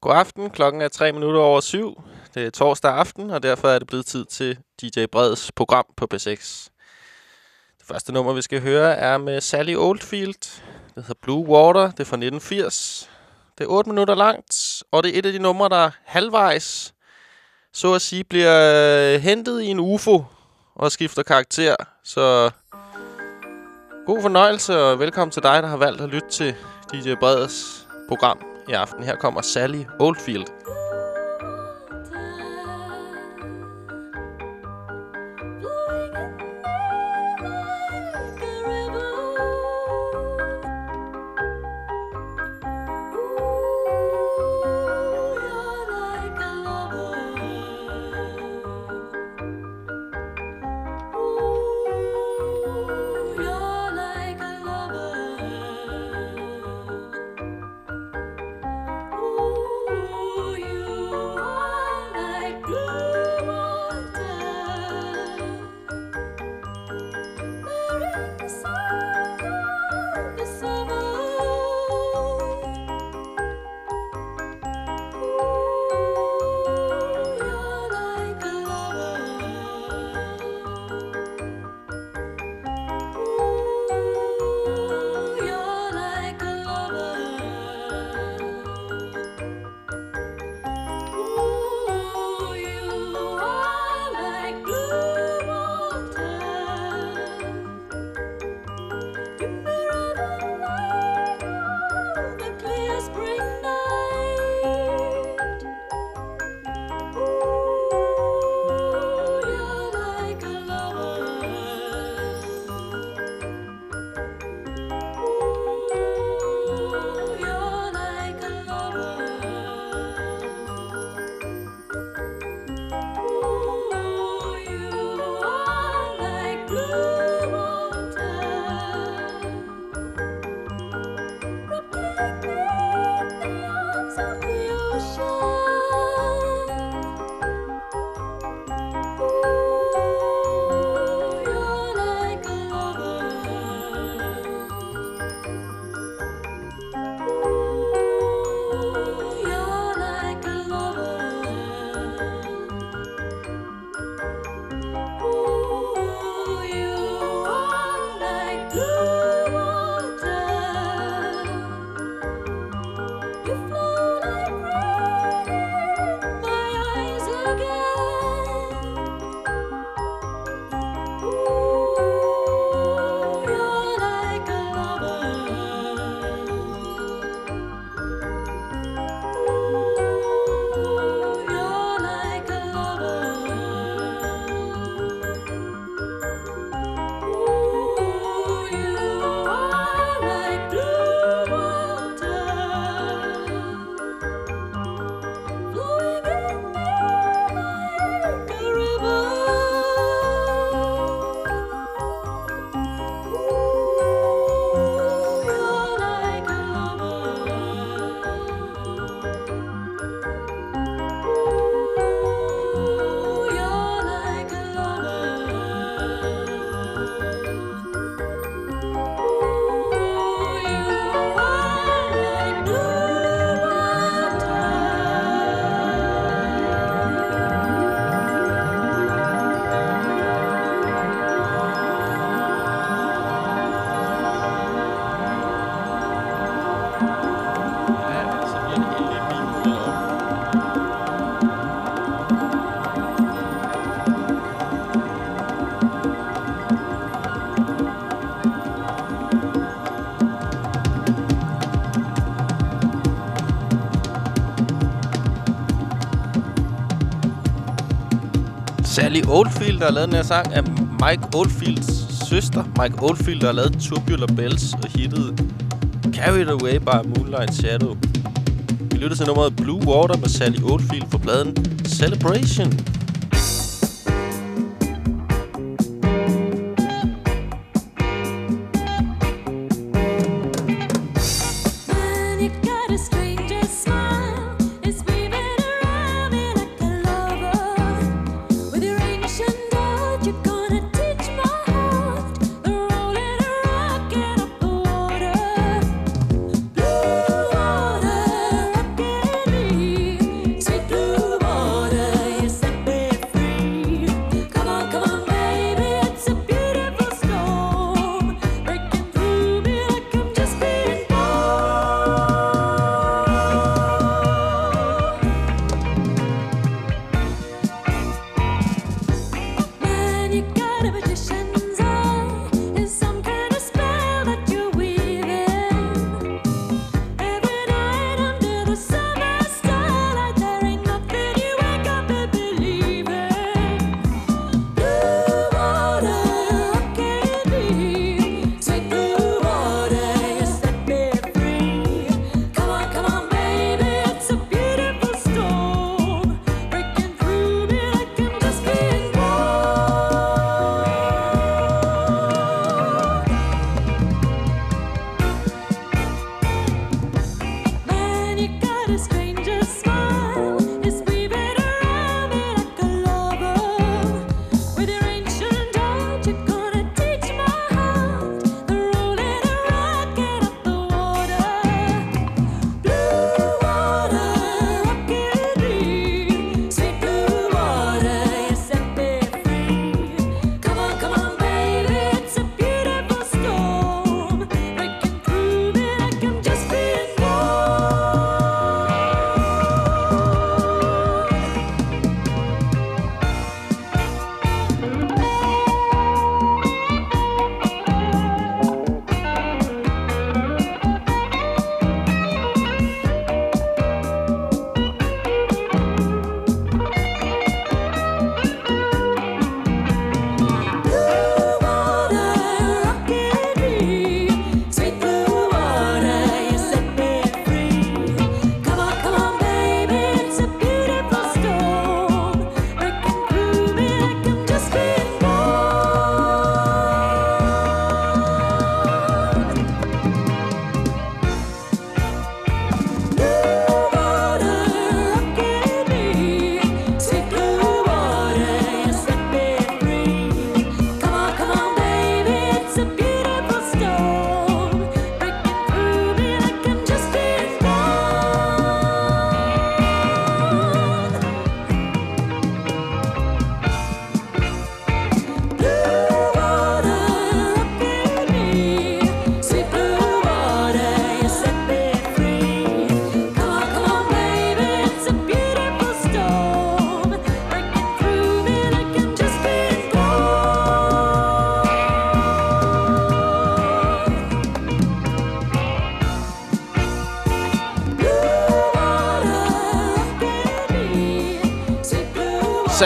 God aften. Klokken er 3 minutter over syv. Det er torsdag aften, og derfor er det blevet tid til DJ Breds program på B6. Det første nummer, vi skal høre, er med Sally Oldfield. Det hedder Blue Water. Det er fra 1980. Det er 8 minutter langt, og det er et af de numre, der halvvejs, så at sige, bliver hentet i en UFO og skifter karakter. Så god fornøjelse, og velkommen til dig, der har valgt at lytte til DJ Breds program i aften. Her kommer Sally Oldfield. Sally Oldfield, der har lavet den her sang, er Mike Oldfields søster. Mike Oldfield, der har lavet Tubular Bells og hittet Carried Away by Moonlight Shadow. Vi lytter til nummeret Blue Water med Sally Oldfield fra pladen Celebration.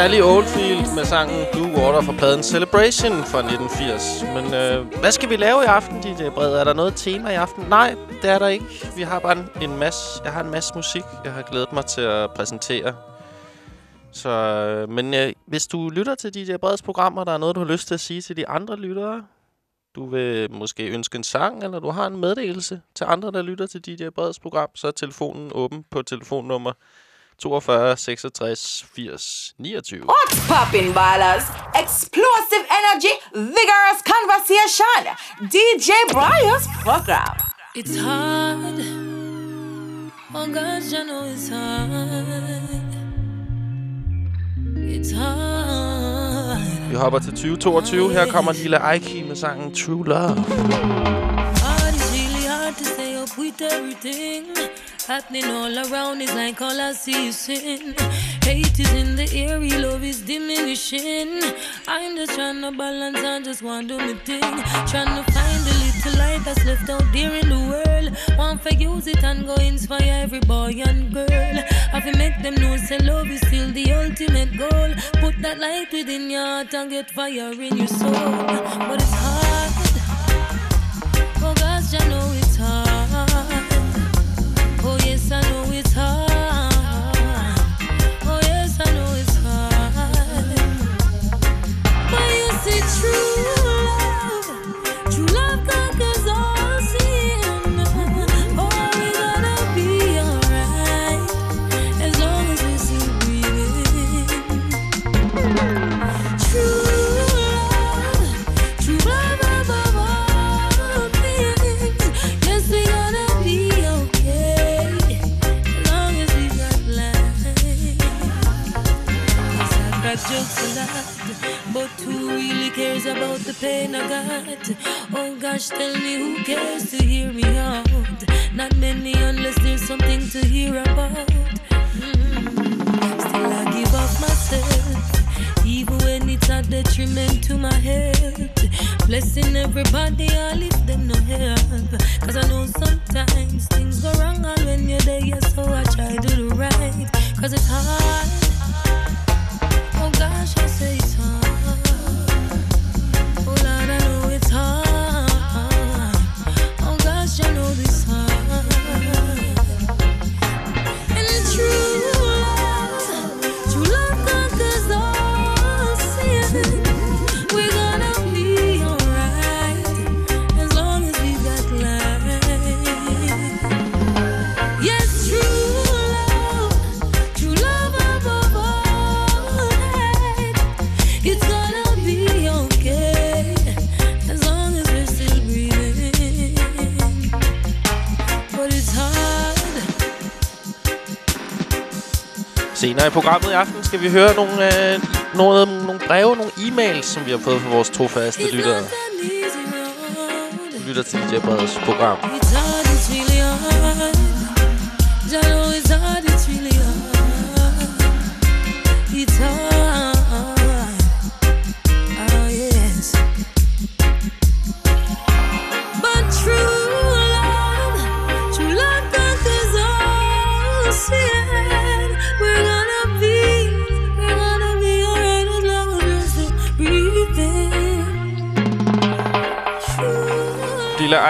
Sally Oldfield med sangen Blue Water fra pladen Celebration fra 1980. Men øh, hvad skal vi lave i aften, DJ Bred? Er der noget tema i aften? Nej, det er der ikke. Vi har bare en, en masse, jeg har en masse musik, jeg har glædet mig til at præsentere. Så, øh, men øh, hvis du lytter til DJ Breds program, og der er noget, du har lyst til at sige til de andre lyttere, du vil måske ønske en sang, eller du har en meddelelse til andre, der lytter til DJ Breds program, så er telefonen åben på telefonnummer 42 66 80 29. What's poppin', ballers? Explosive energy, vigorous conversation. DJ Brian's program. It's hard. Oh gosh, I know it's hard. It's hard. Vi hopper til 2022. Her kommer Lille Aiki med sangen True Love. Hard is really hard to stay up with everything happening all around. It's like all I see is sin. Hate is in the air, love is diminishing. I'm just trying to balance and just want to do my thing. Trying to find the little light that's left out there in the world. Want to use it and go inspire every boy and girl. I to make them know say love is still the ultimate goal. Put that light within your heart and get fire in your soul. But it's hard. Oh gosh, I know it's hard. I know it's hard. Cares about the pain I got? Oh gosh, tell me who cares to hear me out? Not many unless there's something to hear about. Mm. Still, I give up myself, even when it's a detriment to my health. Blessing everybody, I lift them no help. Cause I know sometimes things go wrong, and when you're there, so I try to do right. Cause it's hard. Oh gosh, I say it's hard. I know it's hard. Oh gosh, I know this hard. Senere i programmet i aften skal vi høre nogle, øh, nogle, nogle breve, nogle e-mails, som vi har fået fra vores to faste It's lyttere. road. Lytter til DJ Breds program.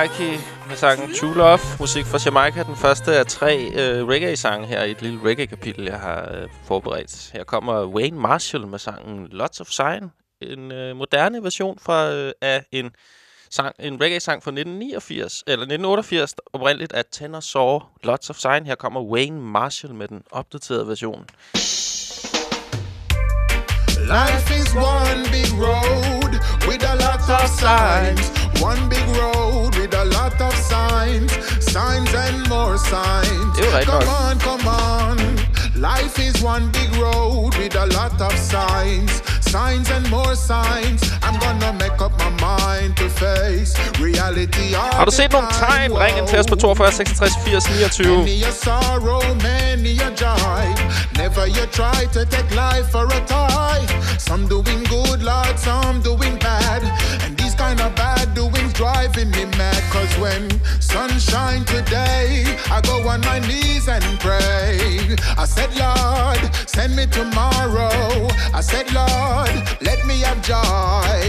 Mikey med sangen True Love. Musik fra Jamaica. Den første af tre øh, reggae-sange her i et lille reggae-kapitel, jeg har øh, forberedt. Her kommer Wayne Marshall med sangen Lots of Sign. En øh, moderne version fra, øh, af en, sang, en reggae-sang fra 1989, eller 1988, oprindeligt af Tenor Saw. Lots of Sign. Her kommer Wayne Marshall med den opdaterede version. Life is one big road of signs. One big road with a lot of signs. Signs and more signs. Det jo rigtigt Come on, come on. Life is one big road with a lot of signs. Signs and more signs. I'm gonna make up my mind to face reality. Har du set time. tegn? Ring til os på 42 66 80 29. Many a sorrow, many a joy. Never you try to take life for a toy. Some doing good, Lord, some doing bad. And kind of bad doings driving me mad. Cause when sunshine today, I go on my knees and pray. I said, Lord, send me tomorrow. I said, Lord, let me have joy.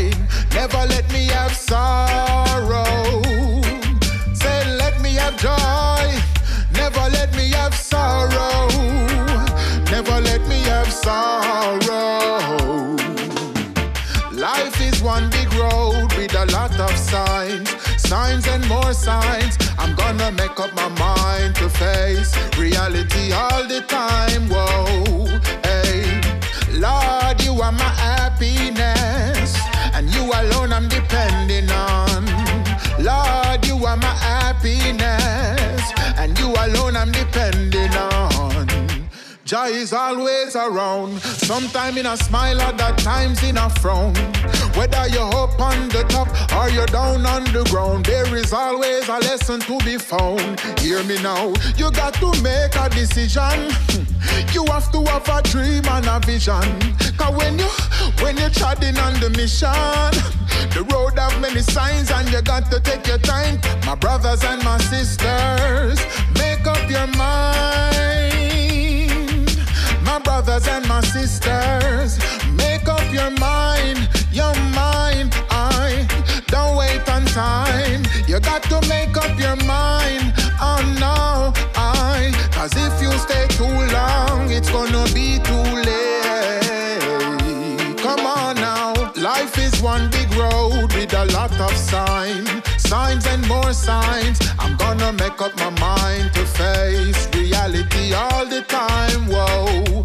Never let me have sorrow. Say, let me have joy. Never let me have sorrow. Never let me have sorrow. Signs, signs and more signs. I'm gonna make up my mind to face reality all the time. Whoa, hey, Lord, you are my happiness, and you alone I'm depending on. Lord, you are my happiness, and you alone I'm depending on. Joy is always around. Sometime in a smile, other times in a frown. Whether you're up on the top or you're down on the ground, there is always a lesson to be found. Hear me now, you got to make a decision. You have to have a dream and a vision. Cause when you when you're treading on the mission, the road have many signs and you got to take your time. My brothers and my sisters, make up your mind. Brothers and my sisters, make up your mind, your mind. I don't wait on time. You got to make up your mind. Oh no, I. Cause if you stay too long, it's gonna be too late. Come on now. Life is one big road with a lot of signs, signs and more signs. I'm gonna make up my mind to face reality all the time. Whoa.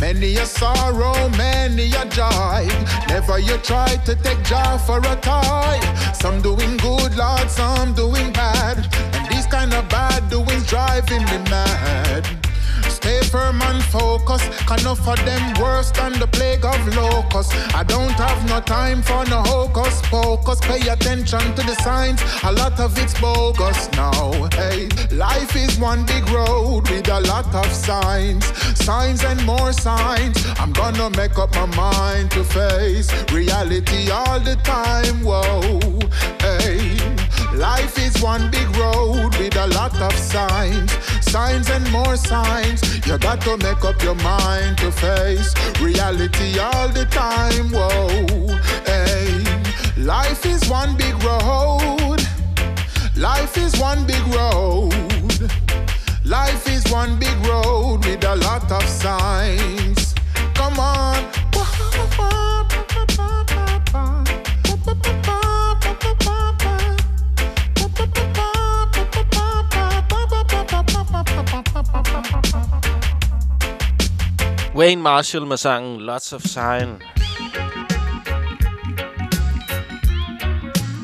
Many a sorrow, many a joy. Never you try to take joy for a toy. Some doing good, Lord, some doing bad. And these kind of bad doings driving me mad. Firm and focus. Can enough of them worse than the plague of locusts. I don't have no time for no hocus pocus. Pay attention to the signs. A lot of it's bogus now. Hey, life is one big road with a lot of signs, signs and more signs. I'm gonna make up my mind to face reality all the time. Whoa. Life is one big road with a lot of signs, signs and more signs. You got to make up your mind to face reality all the time. Whoa, hey. Life is one big road. Life is one big road. Life is one big road with a lot of signs. Come on. Wayne Marshall med sangen Lots of Sign.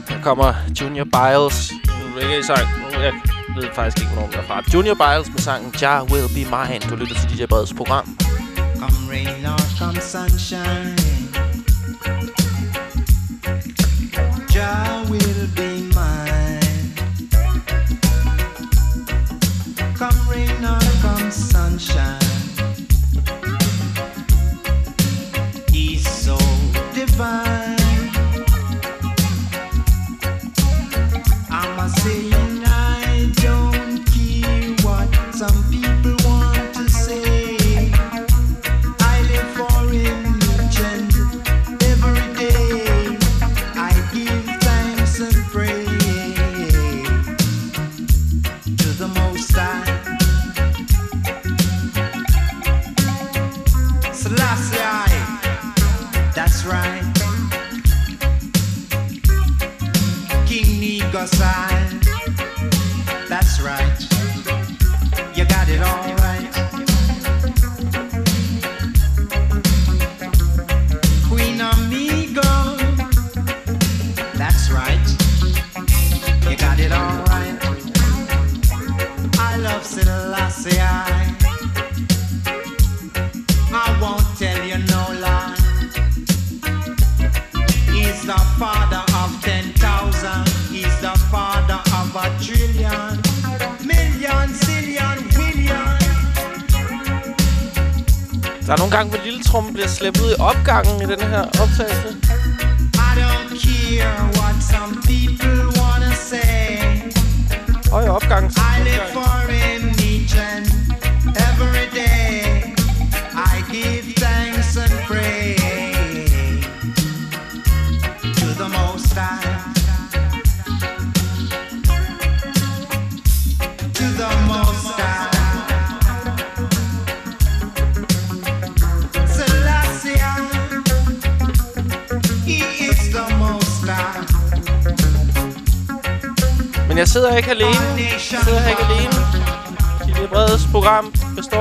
Her kommer Junior Biles. En reggae-sang. Jeg ved faktisk ikke, hvornår den er fra. Junior Biles med sangen Jar Will Be Mine. Du lytter til DJ Breds program. Come rain or come sunshine. Jah will be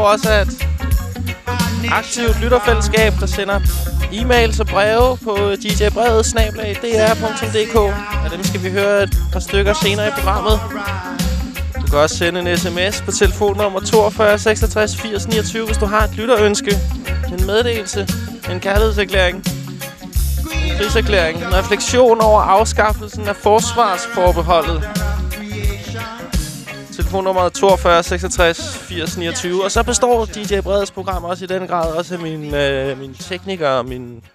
består også af et aktivt lytterfællesskab, der sender e-mails og breve på djbredet.dr.dk. Og dem skal vi høre et par stykker senere i programmet. Du kan også sende en sms på telefonnummer 42 66 80 29, hvis du har et lytterønske, en meddelelse, en kærlighedserklæring, en krigserklæring, en refleksion over afskaffelsen af forsvarsforbeholdet. Telefonnummer 42 66 80 29. Og så består DJ Breds program også i den grad også af min, øh, min tekniker, min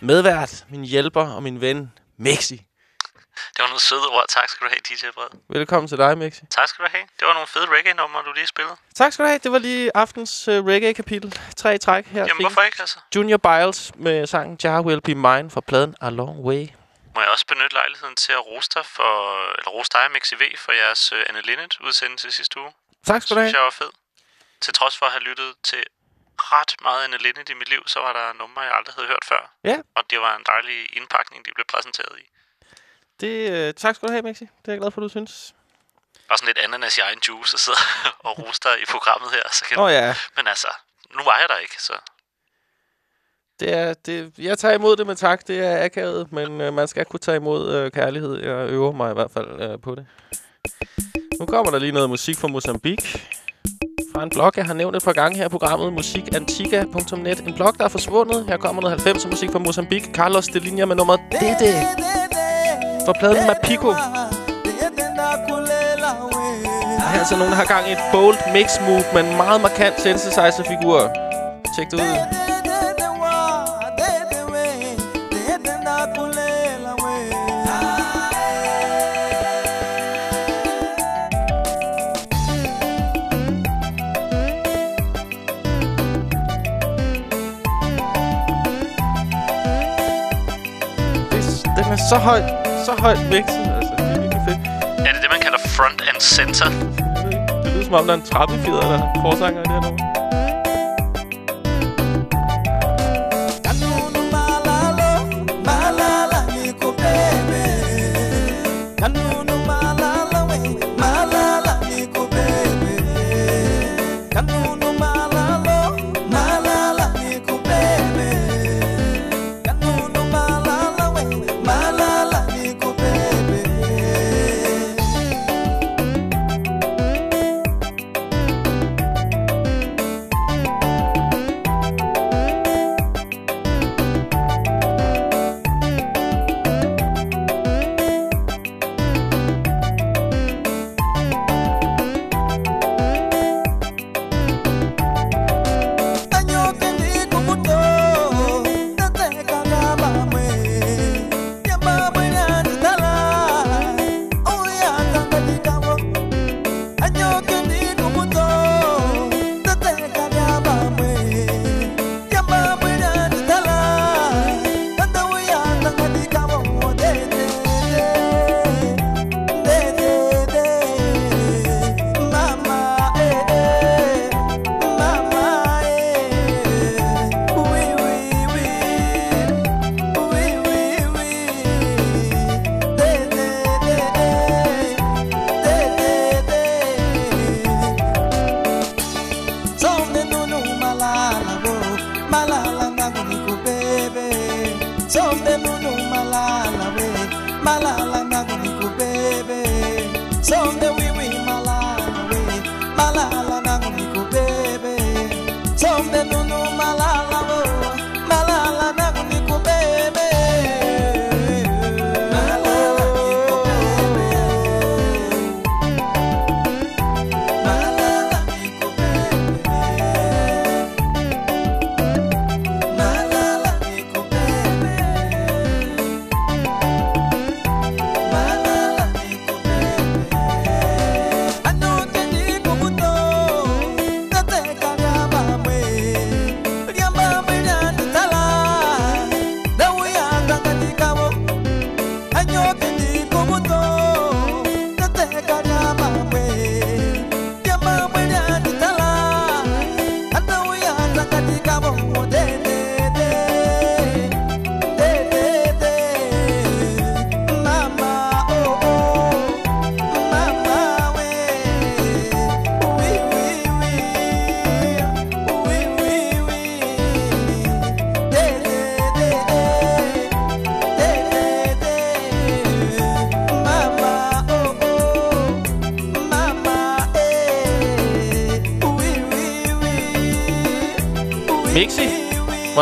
medvært, min hjælper og min ven, Mexi. Det var nogle søde ord. Tak skal du have, DJ Bred. Velkommen til dig, Mexi. Tak skal du have. Det var nogle fede reggae-numre, du lige spillede. Tak skal du have. Det var lige aftens uh, reggae-kapitel. Tre træk her. Jamen, fik hvorfor ikke, altså? Junior Biles med sangen Jar Will Be Mine fra pladen A Long Way. Må jeg også benytte lejligheden til at rose dig, for, eller rose dig, Mixi V, for jeres uh, Anne Linnet-udsendelse sidste uge. Tak skal du synes have. jeg var fed. Til trods for at have lyttet til ret meget Anne Linnet i mit liv, så var der numre, jeg aldrig havde hørt før. Ja. Og det var en dejlig indpakning, de blev præsenteret i. Det, uh, tak skal du have, Mexi. Det er jeg glad for, du synes. Bare sådan lidt ananas i egen juice og sidde og dig i programmet her. Så kan oh, ja. Men altså, nu var jeg der ikke, så det er, det, jeg tager imod det med tak. Det er akavet, men øh, man skal kunne tage imod øh, kærlighed. Jeg øver mig i hvert fald øh, på det. Nu kommer der lige noget musik fra Mozambique. Fra en blog, jeg har nævnt et par gange her i programmet. Musikantica.net. En blog, der er forsvundet. Her kommer noget 90'er musik fra Mozambique. Carlos de Linja med nummeret Dede. Fra pladen Mapico. Der er altså nogen, der har gang i et bold mix move med en meget markant synthesizer-figur. Tjek det ud. Er så højt, så højt mixet. Altså, det er virkelig fedt. er det det, man kalder front and center. Det lyder som om, der er en trappefjeder, der er forsanger i det her nummer.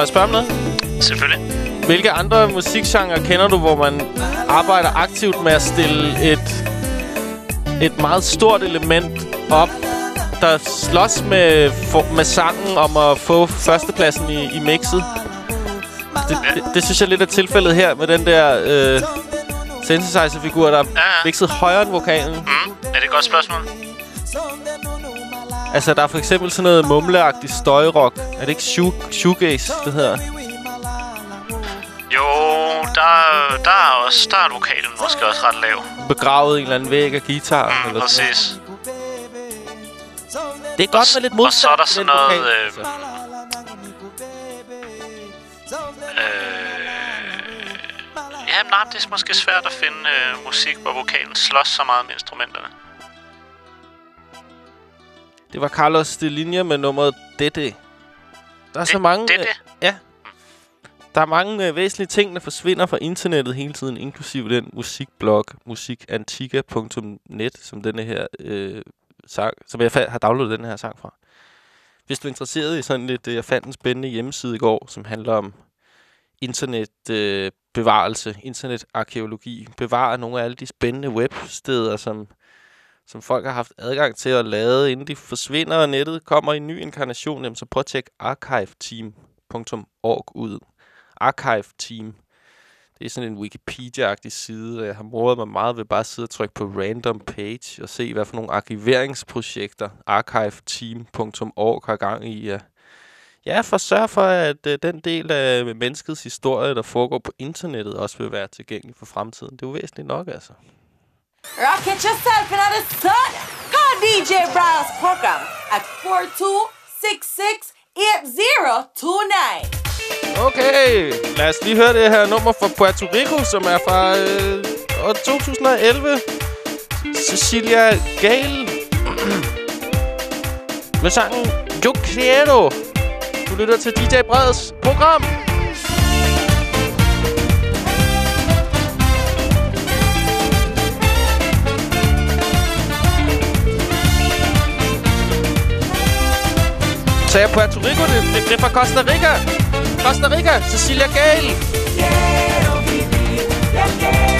Jeg spørge om noget? Selvfølgelig. Hvilke andre musikgenre kender du, hvor man arbejder aktivt med at stille et, et meget stort element op, der slås med, for, med sangen om at få førstepladsen i, i mixet? Det, det, det synes jeg lidt er tilfældet her med den der øh, synthesizer-figur, der er ja. mixet højere end vokalen. Mm. Er det et godt spørgsmål? Altså, der er for eksempel sådan noget mumleagtigt støjrock. Er det ikke shoe- shoegaze, det hedder? Jo, der, der er også der er vokalen måske også ret lav. Begravet i en eller anden væg af guitar. Mm, eller sådan præcis. noget. Det er godt med lidt modstand. Og så er der sådan noget... vokal, Øh, altså. øh, ja, nej, det er måske svært at finde øh, musik, hvor vokalen slås så meget med instrumenterne. Det var Carlos de Linja med nummeret Dette. Der er så Det- mange... Dette? øh, Ja. Der er mange øh, væsentlige ting, der forsvinder fra internettet hele tiden, inklusive den musikblog musikantika.net, som denne her øh, sang, som jeg har downloadet den her sang fra. Hvis du er interesseret i sådan lidt, øh, jeg fandt en spændende hjemmeside i går, som handler om internetbevarelse, øh, internetarkeologi, bevare nogle af alle de spændende websteder, som som folk har haft adgang til at lade, inden de forsvinder, og nettet kommer i en ny inkarnation, jamen, så prøv at tjekke archiveteam.org ud. Archive Team. Det er sådan en Wikipedia-agtig side, og jeg har moret mig meget ved bare at sidde og trykke på random page og se, hvad for nogle arkiveringsprojekter archiveteam.org har gang i. Ja, ja for at sørge for, at øh, den del af menneskets historie, der foregår på internettet, også vil være tilgængelig for fremtiden. Det er jo væsentligt nok, altså. Rocket yourself in the sun. Call DJ Brown's program at 42668029. Okay, lad os lige høre det her nummer fra Puerto Rico, som er fra øh, år 2011. Cecilia Gale. Med sangen Yo Quiero. Du lytter til DJ Breds program. Sagde Puerto Rico? Det, det, det er fra Costa Rica. Costa Rica, Cecilia Gale. Yeah,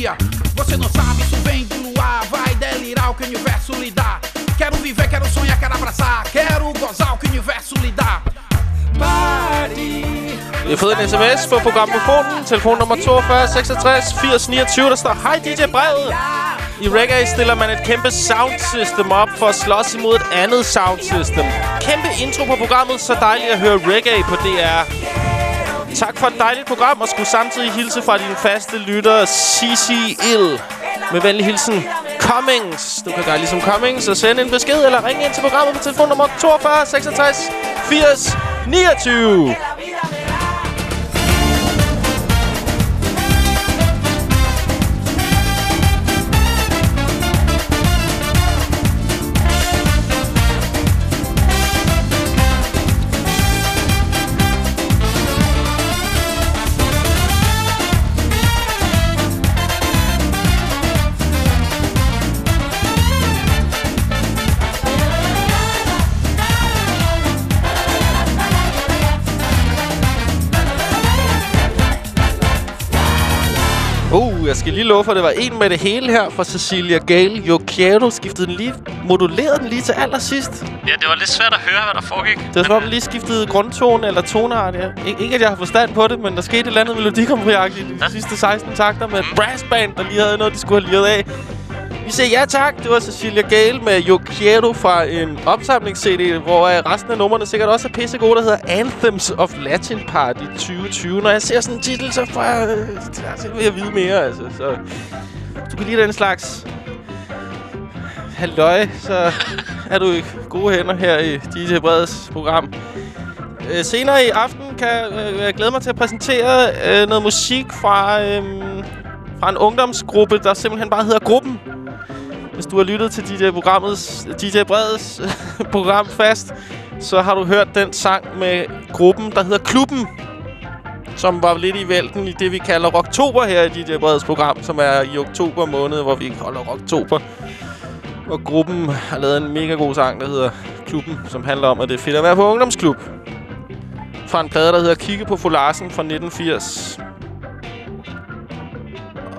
Bahia. Você não sabe, isso vem do luar, vai delirar o que o universo lhe dá. Quero viver, quero sonhar, quero abraçar, quero gozar o que o universo lhe dá. Party. Vi har fået en sms på programmofonen. Telefonnummer 42 66 80 29. Der står, Hej DJ Brevet. I reggae stiller man et kæmpe sound system op for at slås imod et andet sound system. Kæmpe intro på programmet. Så dejligt at høre reggae på DR. Tak for et dejligt program, og skulle samtidig hilse fra din faste lytter, CC Ill. Med venlig hilsen, Cummings. Du kan gøre ligesom Cummings og sende en besked eller ringe ind til programmet på telefonnummer 42 66 80 29. jeg skal lige love for, at det var en med det hele her fra Cecilia Gale. Jo Quiero skiftede den lige, modulerede den lige til allersidst. Ja, det var lidt svært at høre, hvad der foregik. Det var som om, den lige skiftede grundtone eller toneart. Ja. Ik- ikke, at jeg har forstand på det, men der skete et eller andet melodikompriagtigt i de Ja. sidste 16 takter med et brassband, der lige havde noget, de skulle have liret af. Vi siger ja tak. Det var Cecilia Gale med Yo Quiero fra en opsamlings-CD, hvor øh, resten af numrene sikkert også er pissegode, der hedder Anthems of Latin Party 2020. Når jeg ser sådan en titel, så får jeg, øh, altså, så vil jeg vide mere. Altså. Så du kan lide den slags halløj, så er du i gode hænder her i DJ Breds program. Øh, senere i aften kan øh, jeg glæde mig til at præsentere øh, noget musik fra, øh, fra en ungdomsgruppe, der simpelthen bare hedder Gruppen. Hvis du har lyttet til DJ-programmets, DJ Breds program fast, så har du hørt den sang med gruppen, der hedder Klubben, som var lidt i vælten i det, vi kalder Rocktober her i DJ Breds program, som er i oktober måned, hvor vi holder Rocktober. Og gruppen har lavet en mega god sang, der hedder Klubben, som handler om, at det er fedt at være på ungdomsklub. Fra en plade, der hedder Kigge på Folarsen fra 1980.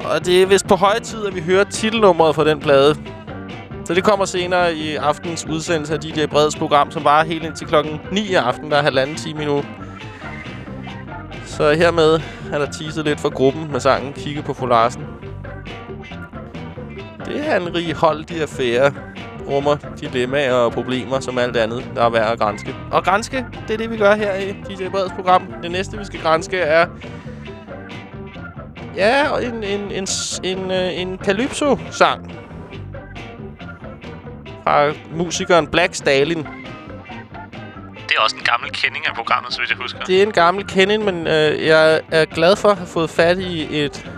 Og det er vist på høje tid, at vi hører titelnummeret fra den plade. Så det kommer senere i aftens udsendelse af DJ Breds program, som varer helt indtil klokken 9 i aften. Der er halvanden time endnu. Så hermed er der teaset lidt for gruppen med sangen Kigge på Folarsen. Det er en righoldig affære. Rummer dilemmaer og problemer som alt andet, der er værd at grænske. Og grænske, det er det, vi gør her i DJ Breds program. Det næste, vi skal grænske, er... Ja, en, en, en, en, en øh, Calypso-sang. Fra musikeren Black Stalin. Det er også en gammel kending af programmet, så vidt jeg husker. Det er en gammel kending, men øh, jeg er glad for at have fået fat i et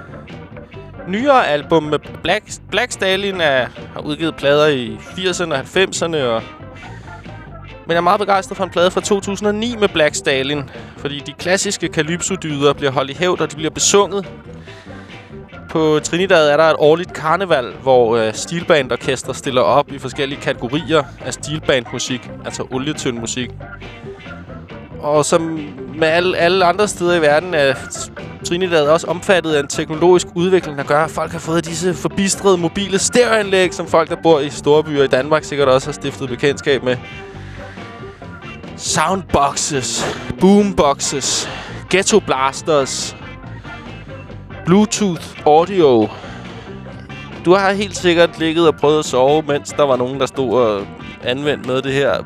nyere album med Black, Black Stalin. Er, har udgivet plader i 80'erne og 90'erne. Og men jeg er meget begejstret for en plade fra 2009 med Black Stalin. Fordi de klassiske Calypso-dyder bliver holdt i hævd, og de bliver besunget. På Trinidad er der et årligt karneval, hvor øh, stilbandorkester stiller op i forskellige kategorier af stilbandmusik, altså olietønd musik. Og som med alle, alle andre steder i verden er Trinidad også omfattet af en teknologisk udvikling, der gør, at folk har fået disse forbistrede mobile stereoanlæg, som folk, der bor i store byer i Danmark, sikkert også har stiftet bekendtskab med. Soundboxes, boomboxes, ghetto blasters, Bluetooth audio. Du har helt sikkert ligget og prøvet at sove, mens der var nogen, der stod og anvendte noget af det her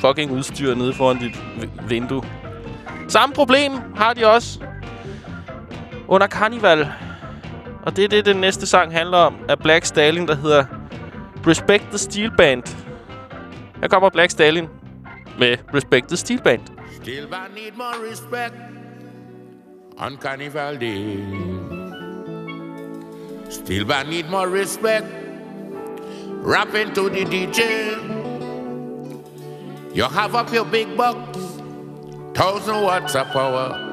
fucking udstyr nede foran dit vindue. Samme problem har de også under Carnival. Og det er det, den næste sang handler om af Black Stalin, der hedder Respect the Steel Band. Her kommer Black Stalin med Respect the Steel Band. Still I need more respect on Carnival Day. Still I need more respect rapping to the DJ. You have up your big bucks, thousand watts of power.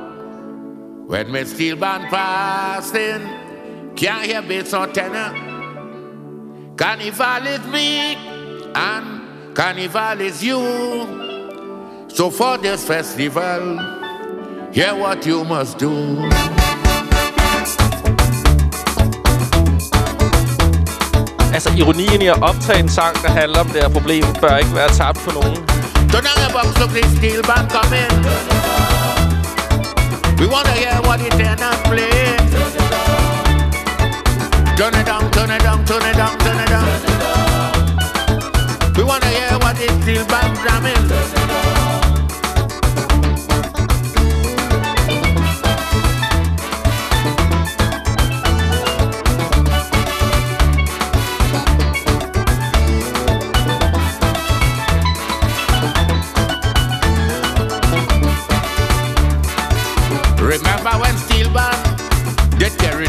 When me steel band passing, can't hear bass or tenor. Carnival is me, and carnival is you. So for this festival, hear what you must do. Altså, ironien i at optage en sang, der handler om det her problem, bør ikke være tabt for nogen. On the box so please steel band come in. We wanna hear what the tenor play. Turn it down, turn it down, turn it down, turn it down. We wanna hear what steel band drumming. Remember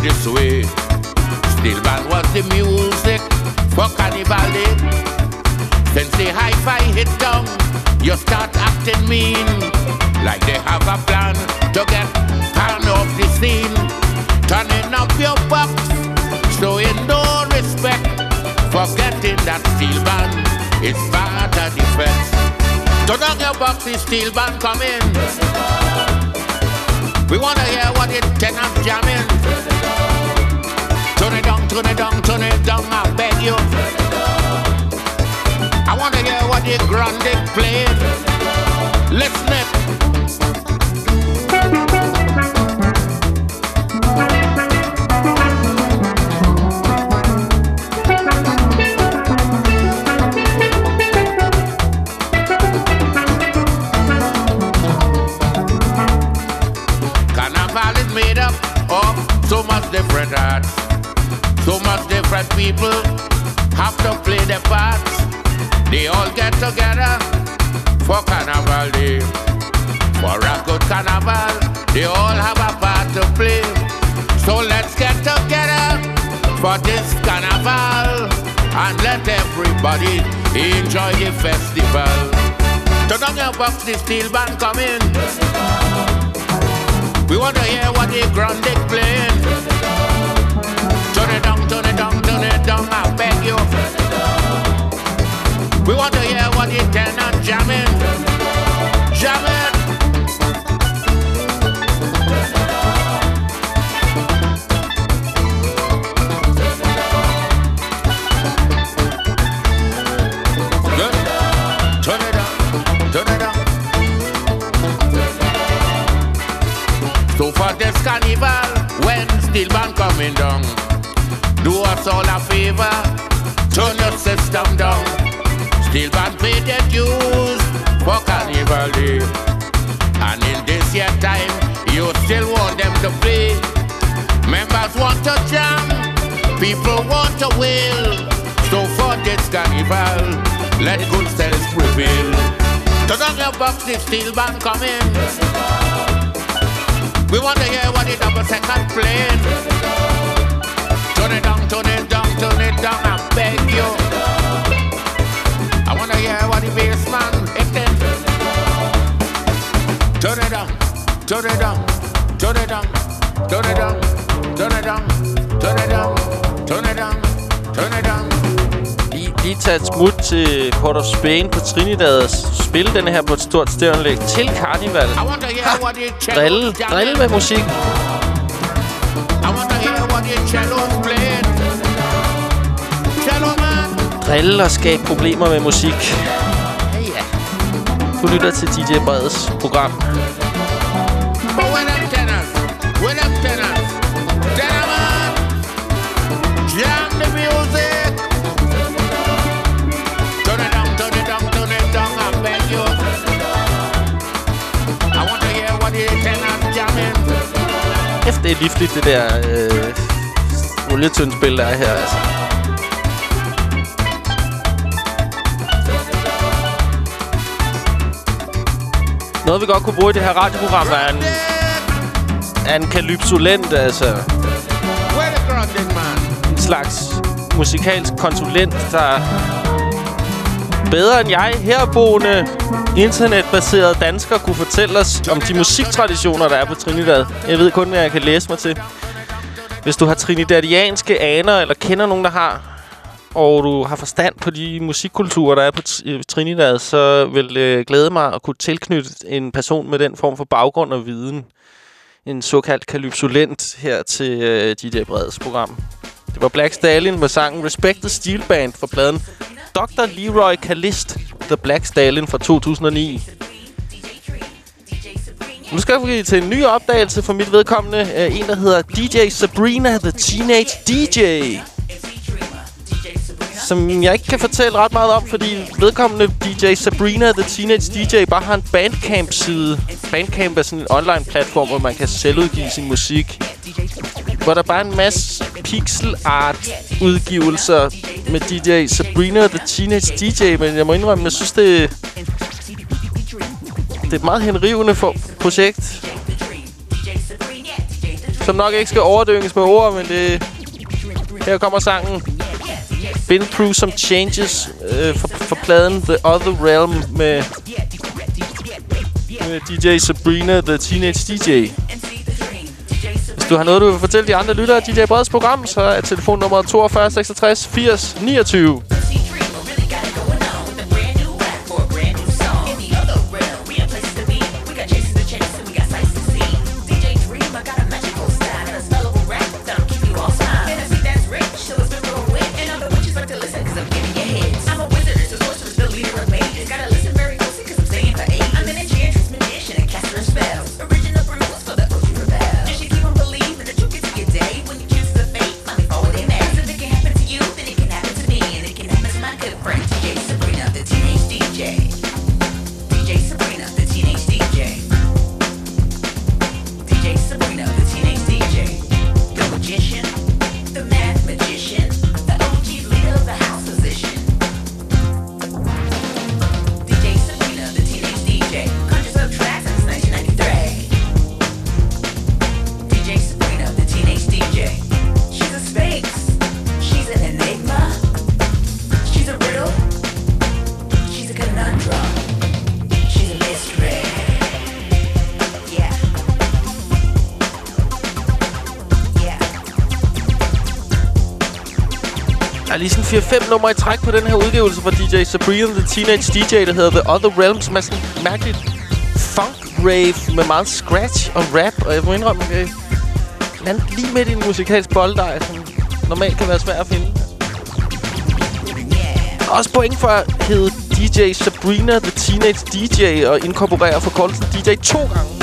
this way. Steel band was the music for carnival day. Since the hi-fi hit down, you start acting mean, like they have a plan to get pan off the scene. Turning up your box, showing no respect, forgetting that steel band is part of the fence. Turn on your box, the steel band come in. We wanna hear what it tenants jamming. Turn it down, turn it down, I beg you. I want to hear what the grande playing. Listen it. Carnival is made up of so much different arts. Different people have to play their parts. They all get together for Carnival Day. For a good carnival, they all have a part to play. So let's get together for this carnival and let everybody enjoy the festival. Turn on your box, the steel band coming. We want to hear what the grand is playing. Turn it down, turn it down, I beg you. We want to hear what jamming. Jamming. Good. Turn turn it down. So for this carnival, when steel band coming down, do us all a favor, turn your system down. Steel band pay their dues for carnival day. And in this year time, you still want them to play. Members want to jam, people want to wail. So for this carnival, let good sense prevail. Turn on your box, the steel band coming. We want to hear what the double second playing. Turn it down, turn it down, turn it down, I beg you. I want to hear what the bass man hitting. Turn it down, turn it down, turn it down, turn it down, turn it down, turn it down, turn it down, turn it down. Lige, lige tage et smut til Port of Spain på Trinidad og spille den her på et stort stævnlæg til cellos Drille, drille med musik. I want to hear what cellos playing. Drille og skabe problemer med musik. Du lytter til DJ Breds program. But when them tenors, when them tenors, tenor man, jam the music. Turn it down, turn it down, turn it down, I beg you. I want to hear what the tenors jamming. Kæft, det er livligt, det der øh, olietøndspil, der er her. Altså. Noget, vi godt kunne bruge i det her radioprogram, er en, er en kalypsolent, altså en slags musikalsk konsulent, der bedre end jeg, herboende, internetbaseret dansker, kunne fortælle os om de musiktraditioner, der er på Trinidad. Jeg ved kun, hvad jeg kan læse mig til. Hvis du har trinidadianske aner, eller kender nogen, der har, og du har forstand på de musikkulturer, der er på Trinidad, så vil det glæde mig at kunne tilknytte en person med den form for baggrund og viden. En såkaldt kalypsolent her til øh, DJ Breds program. Det var Black Stallion med sangen Respect the Steel Band fra pladen Dr. Leroy Calist, The Black Stallion fra 2009. Nu skal vi til en ny opdagelse for mit vedkommende. Øh, en, der hedder DJ Sabrina, The Teenage DJ. Som jeg ikke kan fortælle ret meget om, fordi vedkommende DJ Sabrina, The Teenage DJ, bare har en Bandcamp-side. Bandcamp er sådan en online-platform, hvor man kan selvudgive sin musik. Hvor der bare er en masse pixel art udgivelser med DJ Sabrina, The Teenage DJ. Men jeg må indrømme, jeg synes, det, det er et meget henrivende for projekt. Som nok ikke skal overdynges med ord, men det... Her kommer sangen. Been Through Some Changes øh, for, for pladen The Other Realm med, med DJ Sabrina, The Teenage DJ. Hvis du har noget, du vil fortælle de andre lyttere af DJ Breds program, så er telefonnummeret 42 66 80 29. nummer i træk på den her udgivelse fra DJ Sabrina, The Teenage DJ, der hedder The Other Realms, med sådan mærkeligt funk rave med meget scratch og rap, og jeg må indrømme, at jeg landte lige midt i en musikalsk bolddej, som normalt kan være svær at finde. Også point for at hedde DJ Sabrina, The Teenage DJ, og inkorporere forkortelsen DJ to gange.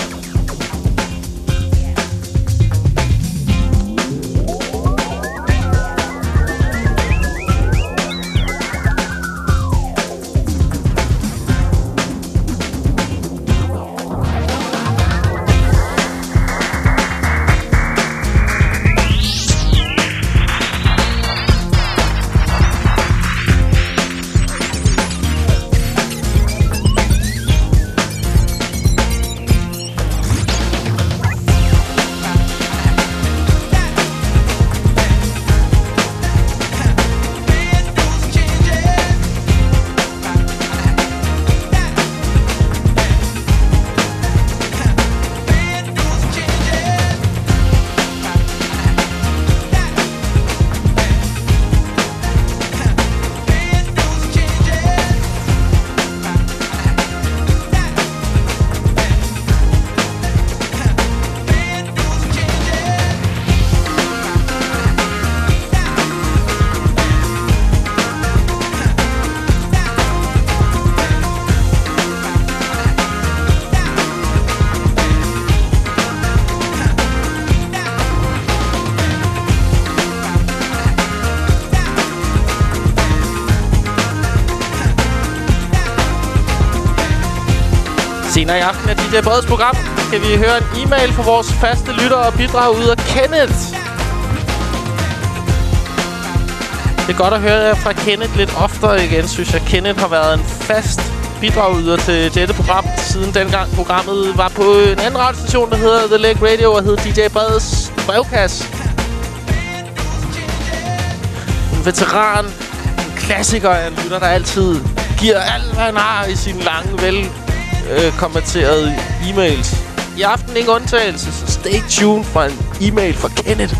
Senere i aften af DJ Breds program kan vi høre en e-mail fra vores faste lytter og bidrag ud af Kenneth. Det er godt at høre jer fra Kenneth lidt oftere igen, synes jeg. Kenneth har været en fast bidragyder til dette program, siden dengang programmet var på en anden radiostation, der hedder The Leg Radio og hed DJ Breds brevkasse. En veteran, en klassiker af en lytter, der altid giver alt, hvad han har i sine lange, vel øh, kommenterede e-mails. I aften ingen undtagelse, så stay tuned for en e-mail fra Kenneth.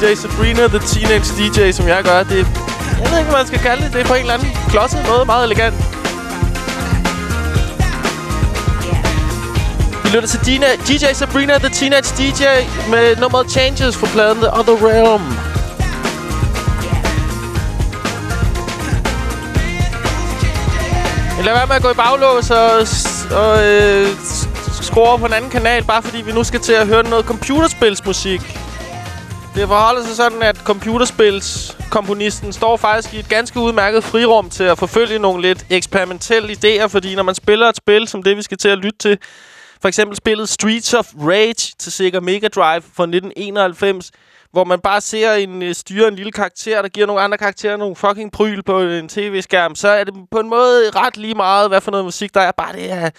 DJ Sabrina, The Teenage DJ, som jeg gør. Det, jeg ved ikke, hvad man skal kalde det. Det er på en eller anden klodset måde meget elegant. Vi lytter til Dina, DJ Sabrina, The Teenage DJ, med nummeret Changes fra pladen The Other Realm. Lad være med at gå i baglås og, og øh, skrue på en anden kanal, bare fordi vi nu skal til at høre noget computerspilsmusik. Det forholder sig sådan, at computerspilskomponisten står faktisk i et ganske udmærket frirum til at forfølge nogle lidt eksperimentelle idéer, fordi når man spiller et spil som det, vi skal til at lytte til, for eksempel spillet Streets of Rage til Sega Mega Drive fra 1991, hvor man bare ser en øh, styre en lille karakter, der giver nogle andre karakterer nogle fucking pryl på en tv-skærm, så er det på en måde ret lige meget, hvad for noget musik der er. Bare det er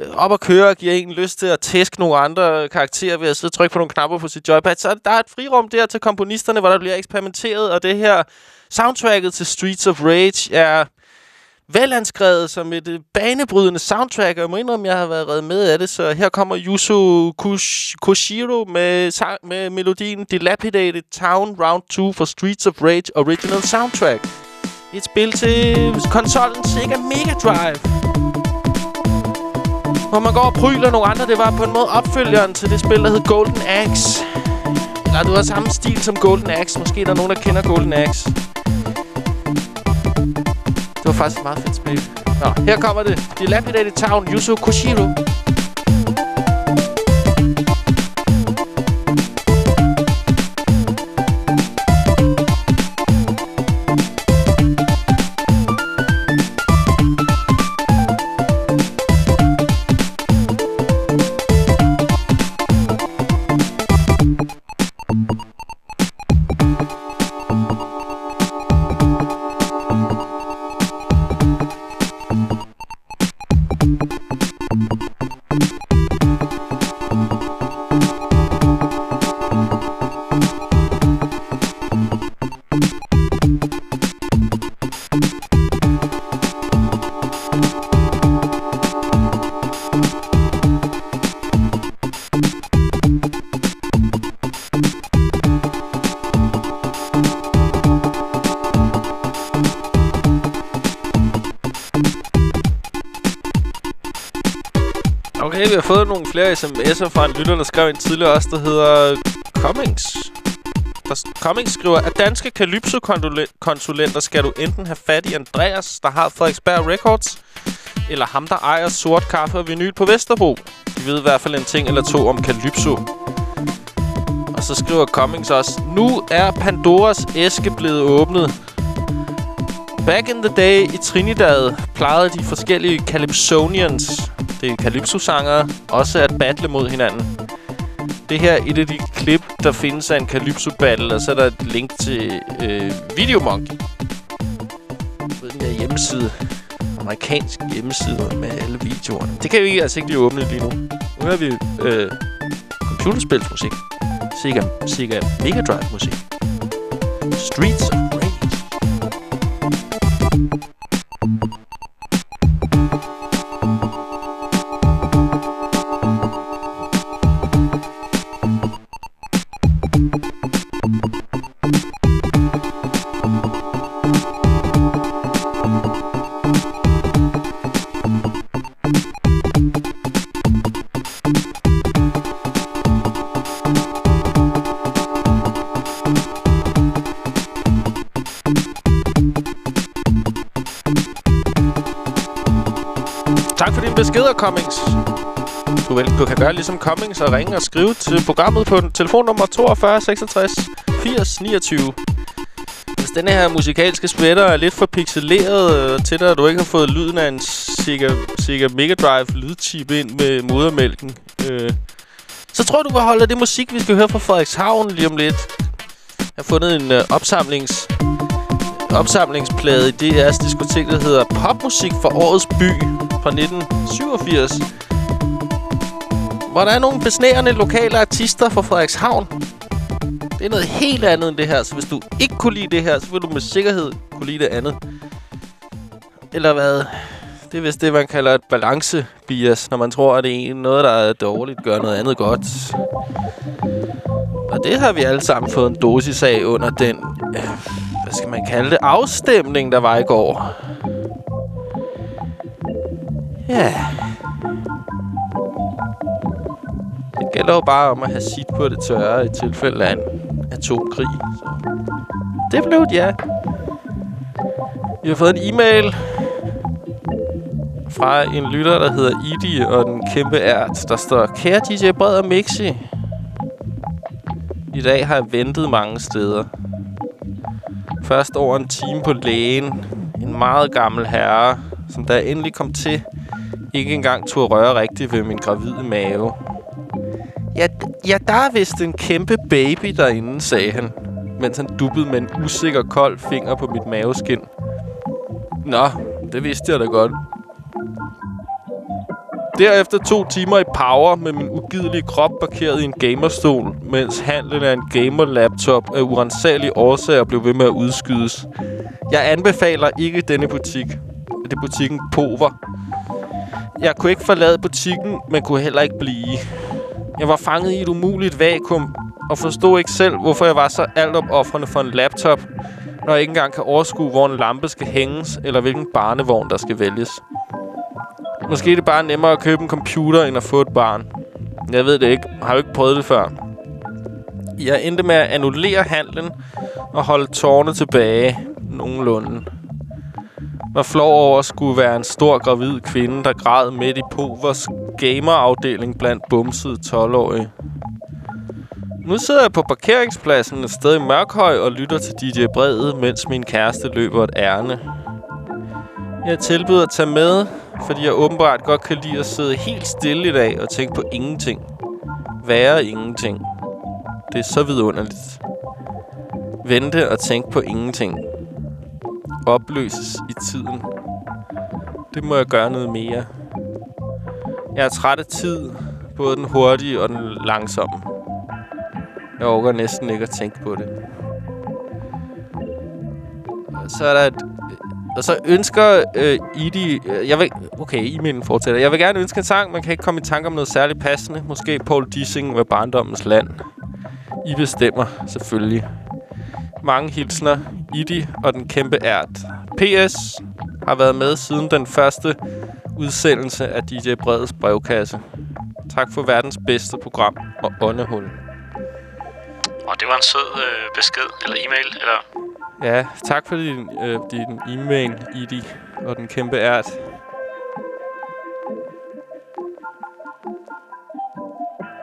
Øh, op at køre og giver en lyst til at tæske nogle andre karakterer ved at sidde og trykke på nogle knapper på sit joypad. Så der er et frirum der til komponisterne, hvor der bliver eksperimenteret, og det her soundtracket til Streets of Rage er velanskrevet som et øh, banebrydende soundtrack, og jeg må indrømme, at jeg har været reddet med af det, så her kommer Yuzo Kush Koshiro med, med melodien Dilapidated Town Round 2 for Streets of Rage Original Soundtrack. Et spil til konsollen Sega Mega Drive. Hvor man går og pryler nogle andre. Det var på en måde opfølgeren til det spil, der hed Golden Axe. Eller du har samme stil som Golden Axe. Måske der er nogen, der kender Golden Axe. Det var faktisk et meget fedt spil. Nå, her kommer det. Dilapidated Town, Yuzo Koshiro. Flere sms'er fra en lytter, der skrev en tidligere også, der hedder Cummings. Der Cummings skriver, at danske Calypso-konsulenter skal du enten have fat i Andreas, der har Frederiksberg Records, eller ham, der ejer sort kaffe og vinyl på Vesterbro. De ved i hvert fald en ting eller to om Calypso. Og så skriver Cummings også, Nu er Pandoras æske blevet åbnet. Back in the day i Trinidad plejede de forskellige Calypsonians, det er Calypso-sangere, også at battle mod hinanden. Det her er et af de klip, der findes af en Calypso-battle, og så er der et link til øh, Videomonkey. På den der hjemmeside. Amerikansk hjemmeside med alle videoerne. Det kan vi altså ikke lige åbne lige nu. Nu har vi øh, computerspilsmusik. Sega, Sega Mega Drive musik. Streets you hedder Cummings. Du, vel, du kan gøre ligesom Cummings og ringe og skrive til programmet på telefonnummer 42 66 80 29. Hvis denne her musikalske splitter er lidt for pixeleret øh, til dig, og du ikke har fået lyden af en Sega, Sega Mega Drive lydchip ind med modermælken, øh, så tror du vi holder det musik, vi skal høre fra Frederikshavn lige om lidt. Jeg har fundet en øh, opsamlings opsamlingsplade i DR's diskotek, der hedder Popmusik for Årets By fra 1987. Hvor der er nogle besnærende lokale artister fra Frederikshavn. Det er noget helt andet end det her, så hvis du ikke kunne lide det her, så vil du med sikkerhed kunne lide det andet. Eller hvad? Det er vist det, man kalder et balancebias, når man tror, at det er noget, der er dårligt, gør noget andet godt. Og det har vi alle sammen fået en dosis af under den, øh, hvad skal man kalde det, afstemning, der var i går. Ja. Det gælder jo bare om at have sit på det tørre i tilfælde af en atomkrig. Så. Det blev et ja. Vi har fået en e-mail fra en lytter, der hedder Idi og den kæmpe ært. Der står, kære DJ Bred og Mixi. I dag har jeg ventet mange steder. Først over en time på lægen. En meget gammel herre, som da jeg endelig kom til, ikke engang tog røre rigtigt ved min gravide mave. Ja, ja, der er vist en kæmpe baby derinde, sagde han, mens han duppede med en usikker kold finger på mit maveskin. Nå, det vidste jeg da godt. Derefter to timer i power med min ugidelige krop parkeret i en gamerstol, mens handlen af en gamer-laptop af urensagelige årsager blev ved med at udskydes. Jeg anbefaler ikke denne butik. Det er butikken Pover. Jeg kunne ikke forlade butikken, men kunne heller ikke blive. Jeg var fanget i et umuligt vakuum, og forstod ikke selv, hvorfor jeg var så altopoffrende for en laptop, når jeg ikke engang kan overskue, hvor en lampe skal hænges, eller hvilken barnevogn, der skal vælges. Måske er det bare nemmere at købe en computer, end at få et barn. Jeg ved det ikke. Har jo ikke prøvet det før. Jeg endte med at annullere handlen og holde tårne tilbage nogenlunde. Var flov over at skulle være en stor gravid kvinde, der græd midt i Povers gamerafdeling blandt bumsede 12-årige. Nu sidder jeg på parkeringspladsen et sted i Mørkhøj og lytter til DJ Brede, mens min kæreste løber et ærne. Jeg tilbyder at tage med, fordi jeg åbenbart godt kan lide at sidde helt stille i dag og tænke på ingenting. Være ingenting. Det er så vidunderligt. Vente og tænke på ingenting. Opløses i tiden. Det må jeg gøre noget mere. Jeg er træt af tid. Både den hurtige og den langsomme. Jeg overgår næsten ikke at tænke på det. Så er der et og så ønsker øh, Idi... Øh, jeg vil, okay, e-mailen fortsætter. Jeg vil gerne ønske en sang, man kan ikke komme i tanke om noget særligt passende. Måske Paul Dissing med Barndommens Land. I bestemmer, selvfølgelig. Mange hilsner. Idi og den kæmpe ært. PS har været med siden den første udsendelse af DJ Breds brevkasse. Tak for verdens bedste program og åndehul. Og det var en sød øh, besked, eller e-mail, eller... Ja, tak for din, øh, din e-mail, Idi, og den kæmpe ært.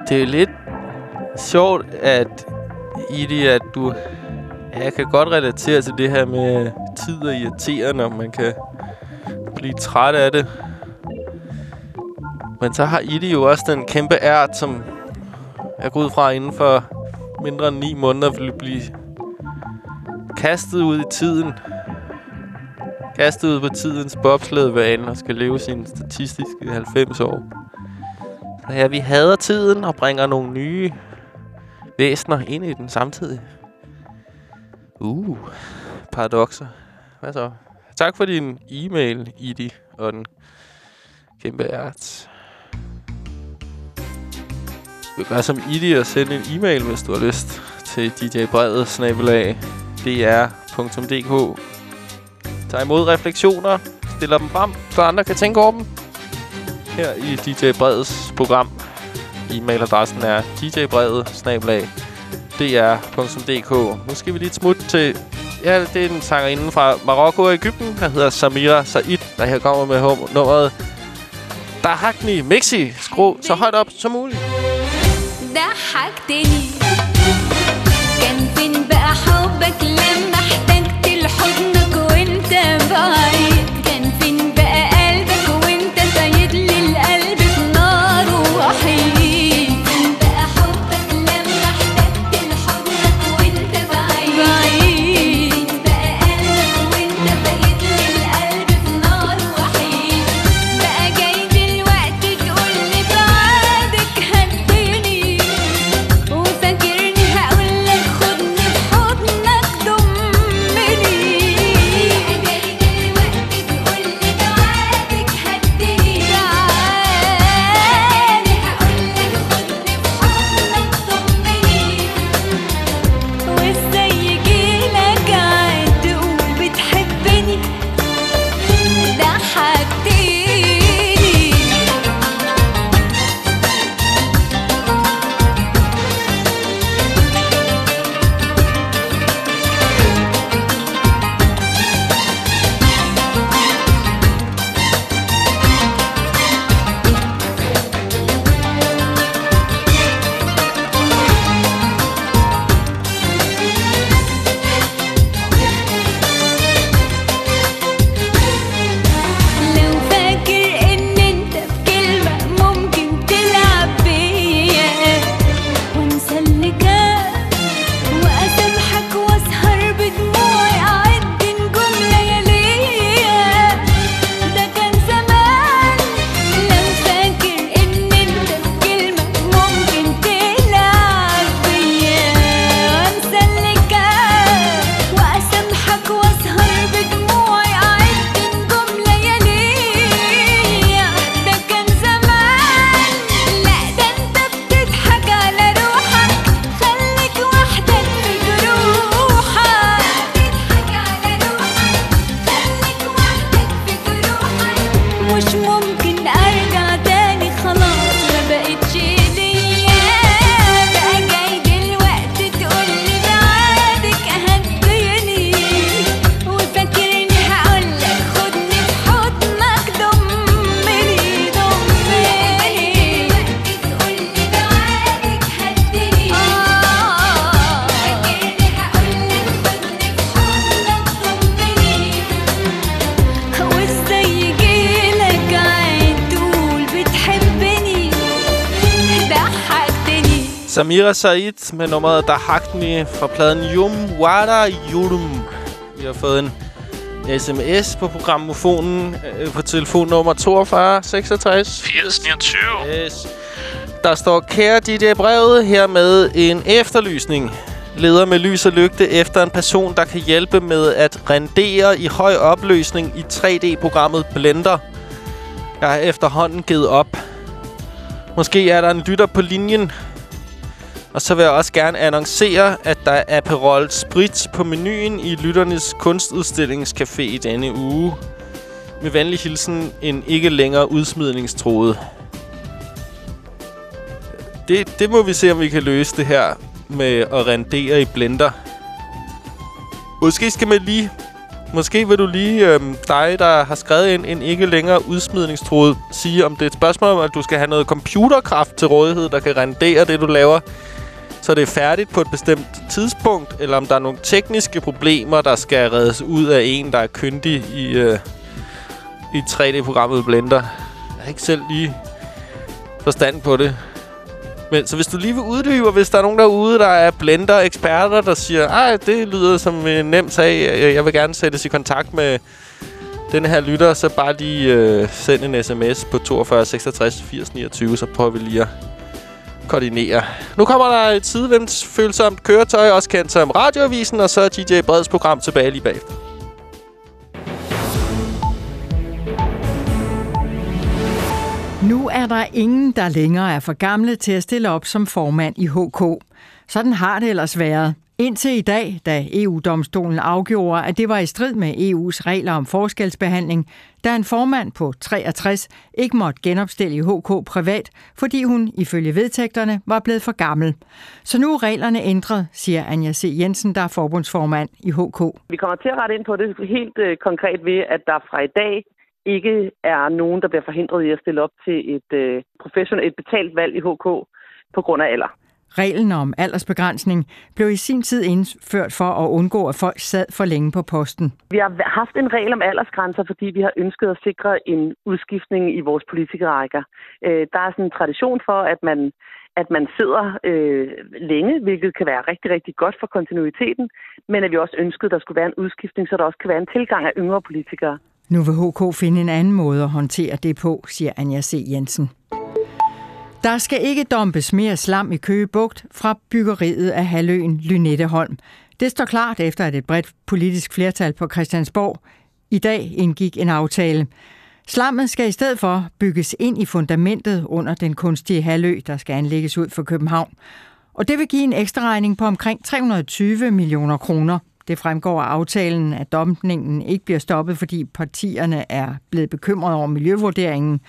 Det er lidt sjovt, at Idi, at du... Ja, jeg kan godt relatere til det her med tid og irriterende, og man kan blive træt af det. Men så har Idi jo også den kæmpe ært, som jeg går ud fra inden for mindre end 9 måneder vil blive kastet ud i tiden. Kastet ud på tidens bobsledvane og skal leve sine statistiske 90 år. Så ja, vi hader tiden og bringer nogle nye væsner ind i den samtidig. Uh, paradoxer. Hvad så? Tak for din e-mail, Idi, og den kæmpe ært. Du kan gøre som Idi og sende en e-mail, hvis du har lyst, til djbredet, snabelag, dr.dk. Tag imod refleksioner, stiller dem frem, så andre kan tænke over dem. Her i DJ Breds program. E-mailadressen er djbredet, snabelag, dr.dk. Nu skal vi lige et smut til... Ja, det er en sangerinde fra Marokko og Ægypten, der hedder Samira Said, der her kommer med hum- nummeret Dahakni Mixi. Skru så højt op som muligt. ضحكتني كان فين بقى حبك Samira Said med nummeret Dahakni fra pladen Yum Wada Yulum. Vi har fået en sms på programmofonen øh, på telefonnummer 42 66 80 29. Yes. Der står, kære DJ Brevet, her med en efterlysning. Leder med lys og lygte efter en person, der kan hjælpe med at rendere i høj opløsning i 3D-programmet Blender. Jeg har efterhånden givet op. Måske er der en lytter på linjen. Og så vil jeg også gerne annoncere, at der er Aperol Spritz på menuen i Lytternes Kunstudstillingscafé i denne uge. Med venlig hilsen, en ikke længere udsmidningstroet. det, det må vi se, om vi kan løse det her med at rendere i blender. Måske skal man lige... Måske vil du lige, øhm, dig, der har skrevet ind en ikke længere udsmidningstroet, sige, om det er et spørgsmål om, at du skal have noget computerkraft til rådighed, der kan rendere det, du laver, så det er færdigt på et bestemt tidspunkt, eller om der er nogle tekniske problemer, der skal reddes ud af en, der er kyndig i, øh, i 3D-programmet Blender. Jeg har ikke selv lige forstand på det. Men så hvis du lige vil uddybe, hvis der er nogen derude, der er blender-eksperter, der siger, ej, det lyder som en nem sag, jeg jeg vil gerne sættes i kontakt med den her lytter, så bare lige øh, send en sms på 42 66 80 29, så prøver vi lige at koordinere. Nu kommer der et sidevindsfølsomt køretøj, også kendt som radioavisen, og så er DJ Breds program tilbage lige bagefter. Nu er der ingen, der længere er for gamle til at stille op som formand i HK. Sådan har det ellers været. Indtil i dag, da EU-domstolen afgjorde, at det var i strid med EU's regler om forskelsbehandling, da en formand på 63 ikke måtte genopstille i HK privat, fordi hun ifølge vedtægterne var blevet for gammel. Så nu er reglerne ændret, siger Anja C. Jensen, der er forbundsformand i HK. Vi kommer til at rette ind på det helt øh, konkret ved, at der fra i dag ikke er nogen, der bliver forhindret i at stille op til et, øh, professionelt, et betalt valg i HK på grund af alder. Reglen om aldersbegrænsning blev i sin tid indført for at undgå, at folk sad for længe på posten. Vi har haft en regel om aldersgrænser, fordi vi har ønsket at sikre en udskiftning i vores politikerrækker. Øh, der er sådan en tradition for, at man at man sidder øh, længe, hvilket kan være rigtig, rigtig godt for kontinuiteten, men at vi også ønskede, at der skulle være en udskiftning, så der også kan være en tilgang af yngre politikere. Nu vil HK finde en anden måde at håndtere det på, siger Anja C. Jensen. Der skal ikke dumpes mere slam i Køge Bugt fra byggeriet af halvøen Lynetteholm. Det står klart efter, at et bredt politisk flertal på Christiansborg i dag indgik en aftale. Slammet skal i stedet for bygges ind i fundamentet under den kunstige halvø, der skal anlægges ud for København. Og det vil give en ekstra regning på omkring 320 millioner kroner. Det fremgår af aftalen, at dumpningen ikke bliver stoppet, fordi partierne er blevet bekymrede over miljøvurderingen.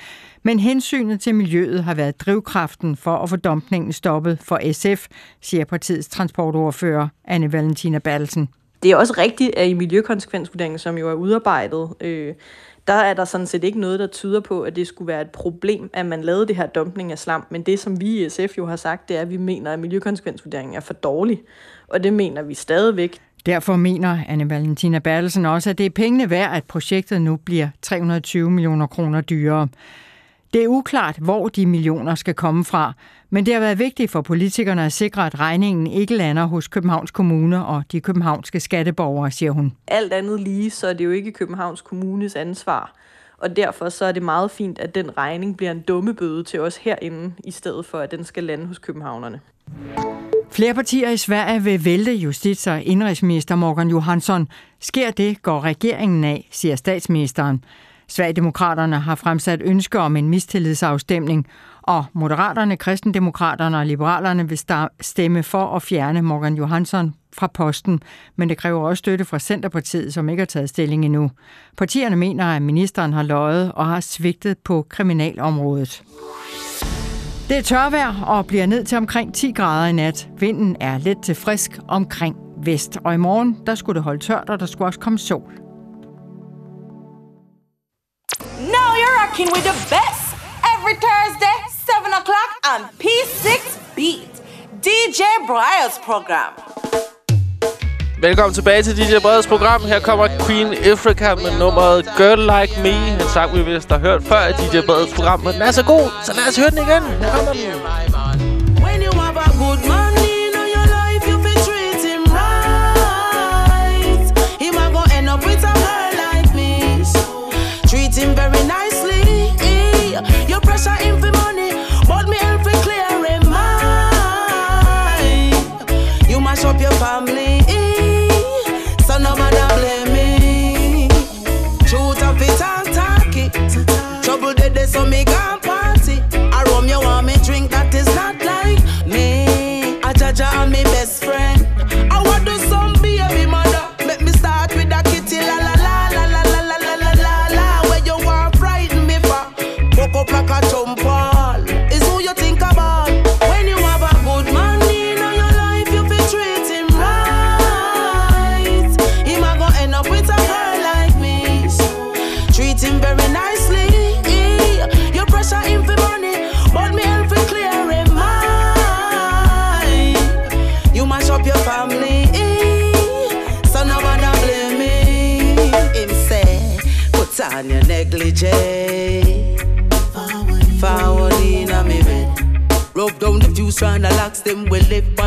Men hensynet til miljøet har været drivkraften for at få dumpningen stoppet for SF, siger partiets transportordfører Anne Valentina Bertelsen. Det er også rigtigt, at i miljøkonsekvensvurderingen, som jo er udarbejdet, øh, der er der sådan set ikke noget, der tyder på, at det skulle være et problem, at man lavede det her dumpning af slam. Men det, som vi i SF jo har sagt, det er, at vi mener, at miljøkonsekvensvurderingen er for dårlig. Og det mener vi stadigvæk. Derfor mener Anne Valentina Bertelsen også, at det er pengene værd, at projektet nu bliver 320 millioner kroner dyrere. Det er uklart, hvor de millioner skal komme fra, men det har været vigtigt for politikerne at sikre, at regningen ikke lander hos Københavns Kommune og de københavnske skatteborgere, siger hun. Alt andet lige, så er det jo ikke Københavns Kommunes ansvar. Og derfor så er det meget fint, at den regning bliver en dumme bøde til os herinde, i stedet for at den skal lande hos københavnerne. Flere partier i Sverige vil vælte justits- og indrigsminister Morgan Johansson. Sker det, går regeringen af, siger statsministeren. Sverigedemokraterne har fremsat ønske om en mistillidsafstemning, og Moderaterne, Kristendemokraterne og Liberalerne vil stemme for at fjerne Morgan Johansson fra posten, men det kræver også støtte fra Centerpartiet, som ikke har taget stilling endnu. Partierne mener, at ministeren har løjet og har svigtet på kriminalområdet. Det er tørvejr og bliver ned til omkring 10 grader i nat. Vinden er let til frisk omkring vest, og i morgen der skulle det holde tørt, og der skulle også komme sol. Now you're rocking with the best every Thursday, 7 o'clock on P6 Beat, DJ Bryles program. Velkommen tilbage til DJ Breds program. Her kommer Queen Africa med nummeret Girl Like Me. En sang, vi vist har hørt før i DJ Breds program, men den er så god, så lad os høre den igen. Her kommer den. When you have a good man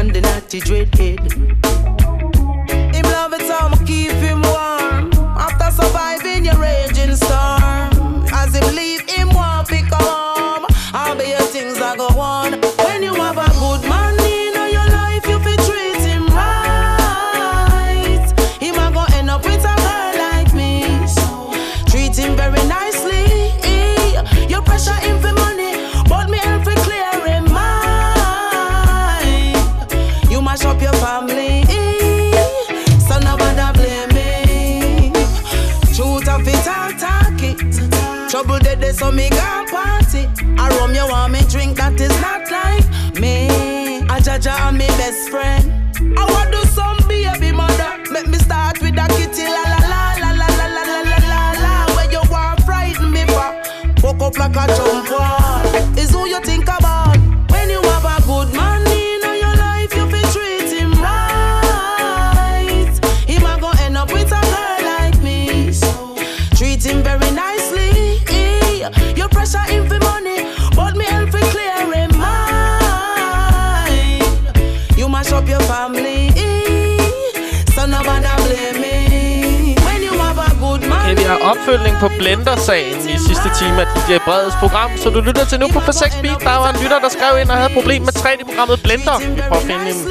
and the naughty dread, eh. Jaja and me best friend opfølgning på Blender-sagen i sidste time af DJ Breds program, så du lytter til nu på P6 Beat. Der var en lytter, der skrev ind og havde et problem med 3D-programmet Blender. Vi prøver at finde en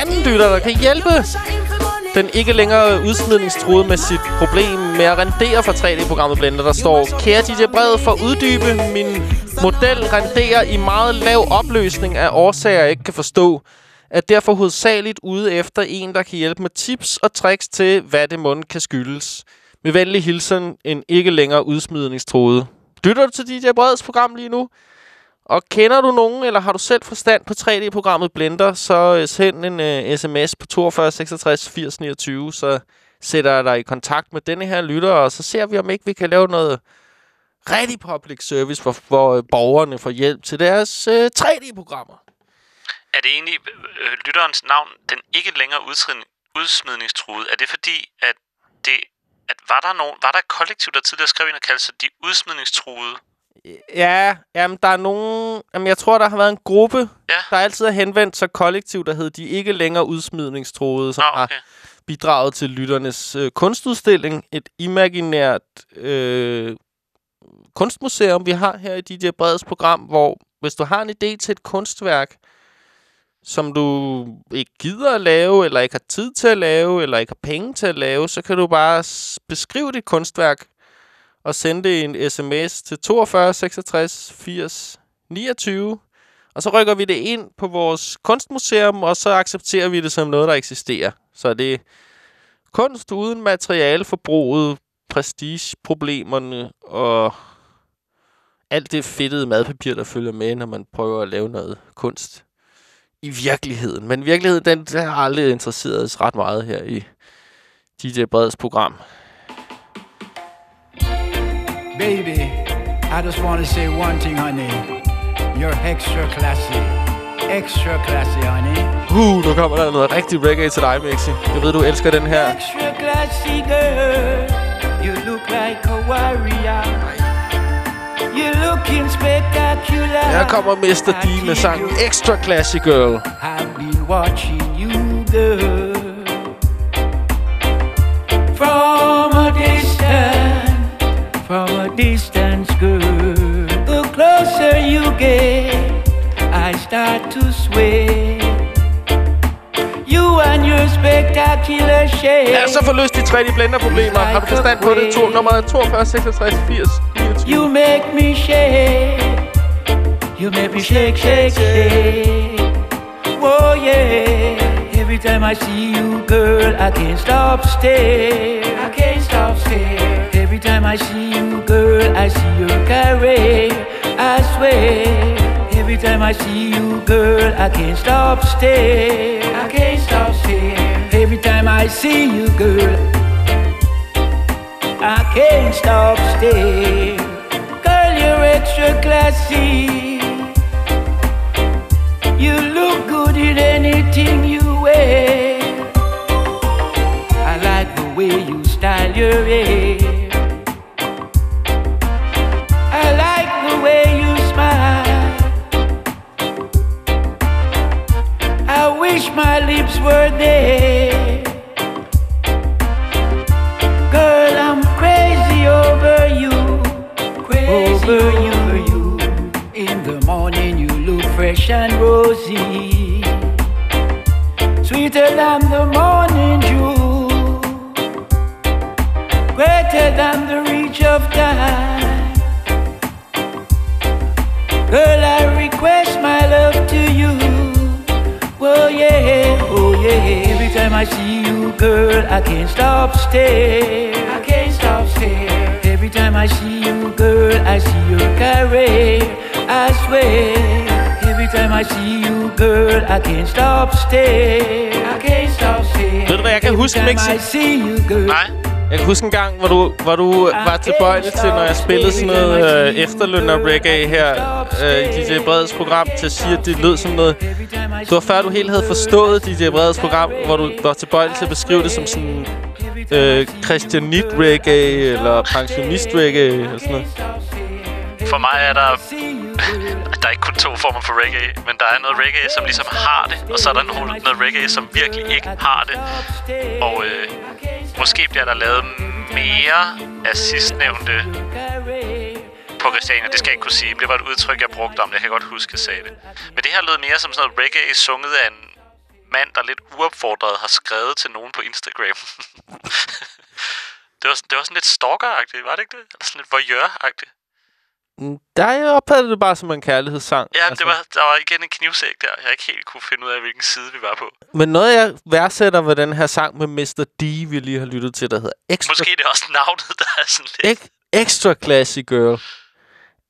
anden lytter, der kan hjælpe den ikke længere udsmidningstruede med sit problem med at rendere fra 3D-programmet Blender. Der står, kære DJ Bred, for at uddybe min model renderer i meget lav opløsning af årsager, jeg ikke kan forstå er derfor hovedsageligt ude efter en, der kan hjælpe med tips og tricks til, hvad det mund kan skyldes. Med venlig hilsen, en ikke længere udsmidningstroede. Lytter du til DJ Breds program lige nu? Og kender du nogen, eller har du selv forstand på 3D-programmet Blender, så øh, send en øh, uh, sms på 42 66 80 29, så sætter jeg dig i kontakt med denne her lytter, og så ser vi, om ikke vi kan lave noget rigtig public service, hvor, hvor uh, øh, borgerne får hjælp til deres uh, 3D-programmer. Er det egentlig øh, lytterens navn, den ikke længere udtrin- udsmidningstruede? Er det fordi, at det at var der nogen, var der et kollektiv, der tidligere skrev ind og kaldte sig de udsmidningstruede? Ja, jamen, der er nogen... Jamen, jeg tror, der har været en gruppe, ja. der altid har henvendt sig kollektiv, der hed De Ikke Længere Udsmidningstroede, som Nå, okay. har bidraget til lytternes øh, kunstudstilling. Et imaginært øh, kunstmuseum, vi har her i DJ Breds program, hvor hvis du har en idé til et kunstværk, som du ikke gider at lave, eller ikke har tid til at lave, eller ikke har penge til at lave, så kan du bare beskrive dit kunstværk og sende det en sms til 42 66 80 29. Og så rykker vi det ind på vores kunstmuseum, og så accepterer vi det som noget, der eksisterer. Så det er kunst uden materialeforbruget, prestigeproblemerne og alt det fedtede madpapir, der følger med, når man prøver at lave noget kunst i virkeligheden. Men virkeligheden, den, den har aldrig interesseret os ret meget her i DJ Breds program. Baby, I just want to say one thing, honey. You're extra classy. Extra classy, honey. Uh, nu kommer der noget rigtig reggae til dig, Mixi. Jeg ved, du elsker den her. Extra classy girl. You look like a warrior. Her kommer Mr. D med sangen Extra Classy Girl. I've been watching you, girl. From a distance, from a distance, girl. The closer you get, I start to sway. Lad os så få løst de 3D blender-problemer. Har du forstand på det? To, nummer 42, 66, 80, 29. You make me shake. You make me shake, shake, shake. Oh yeah. Every time I see you, girl, I can't stop stare. I can't stop stare. Every time I see you, girl, I see your career. I swear. Every time I see you, girl, I can't stop staring. I can't stop staring. Every time I see you, girl, I can't stop staring. Girl, you're extra classy. You look good in anything you wear. I like the way you style your hair. Were there. Girl, I'm crazy over you, crazy over you. In the morning, you look fresh and rosy, sweeter than the morning dew, greater than the reach of time. Girl, I request my love to you. Oh yeah, oh yeah. Every time I see you, girl, I can't stop staring. I can't stop staring. Every time I see you, girl, I see your career. I swear. Every time I see you, girl, I can't stop staring. I can't stop staring. Ved du, hvad jeg kan huske, Mixi? Nej. Jeg kan huske en gang, hvor du, hvor du var tilbøjelig til, når jeg spillede sådan noget øh, efterlønner reggae her øh, i DJ Breds program, til at sige, at det lød som noget... Det var før, du helt havde forstået DJ Breds program, hvor du var tilbøjelig til at beskrive det som sådan øh, Christianit reggae, eller pensionist reggae, eller sådan noget. For mig er der... Der er ikke kun to former for reggae, men der er noget reggae, som ligesom har det, og så er der noget, noget reggae, som virkelig ikke har det. Og øh, måske bliver der lavet mere af sidstnævnte på Christiania. Det skal jeg ikke kunne sige. Det var et udtryk, jeg brugte om det. Jeg kan godt huske, jeg sagde det. Men det her lød mere som sådan noget reggae sunget af en mand, der lidt uopfordret har skrevet til nogen på Instagram. det, var, det var sådan lidt stalker var det ikke det? Eller sådan lidt voyeur-agtigt. Der jeg opfattede det bare som en kærlighedssang. Ja, altså. det var, der var igen en knivsæk der. Jeg ikke helt kunne finde ud af, hvilken side vi var på. Men noget, jeg værdsætter ved den her sang med Mr. D, vi lige har lyttet til, der hedder Extra, Måske det er også navnet, der er sådan lidt... Ek- Extra Classy Girl.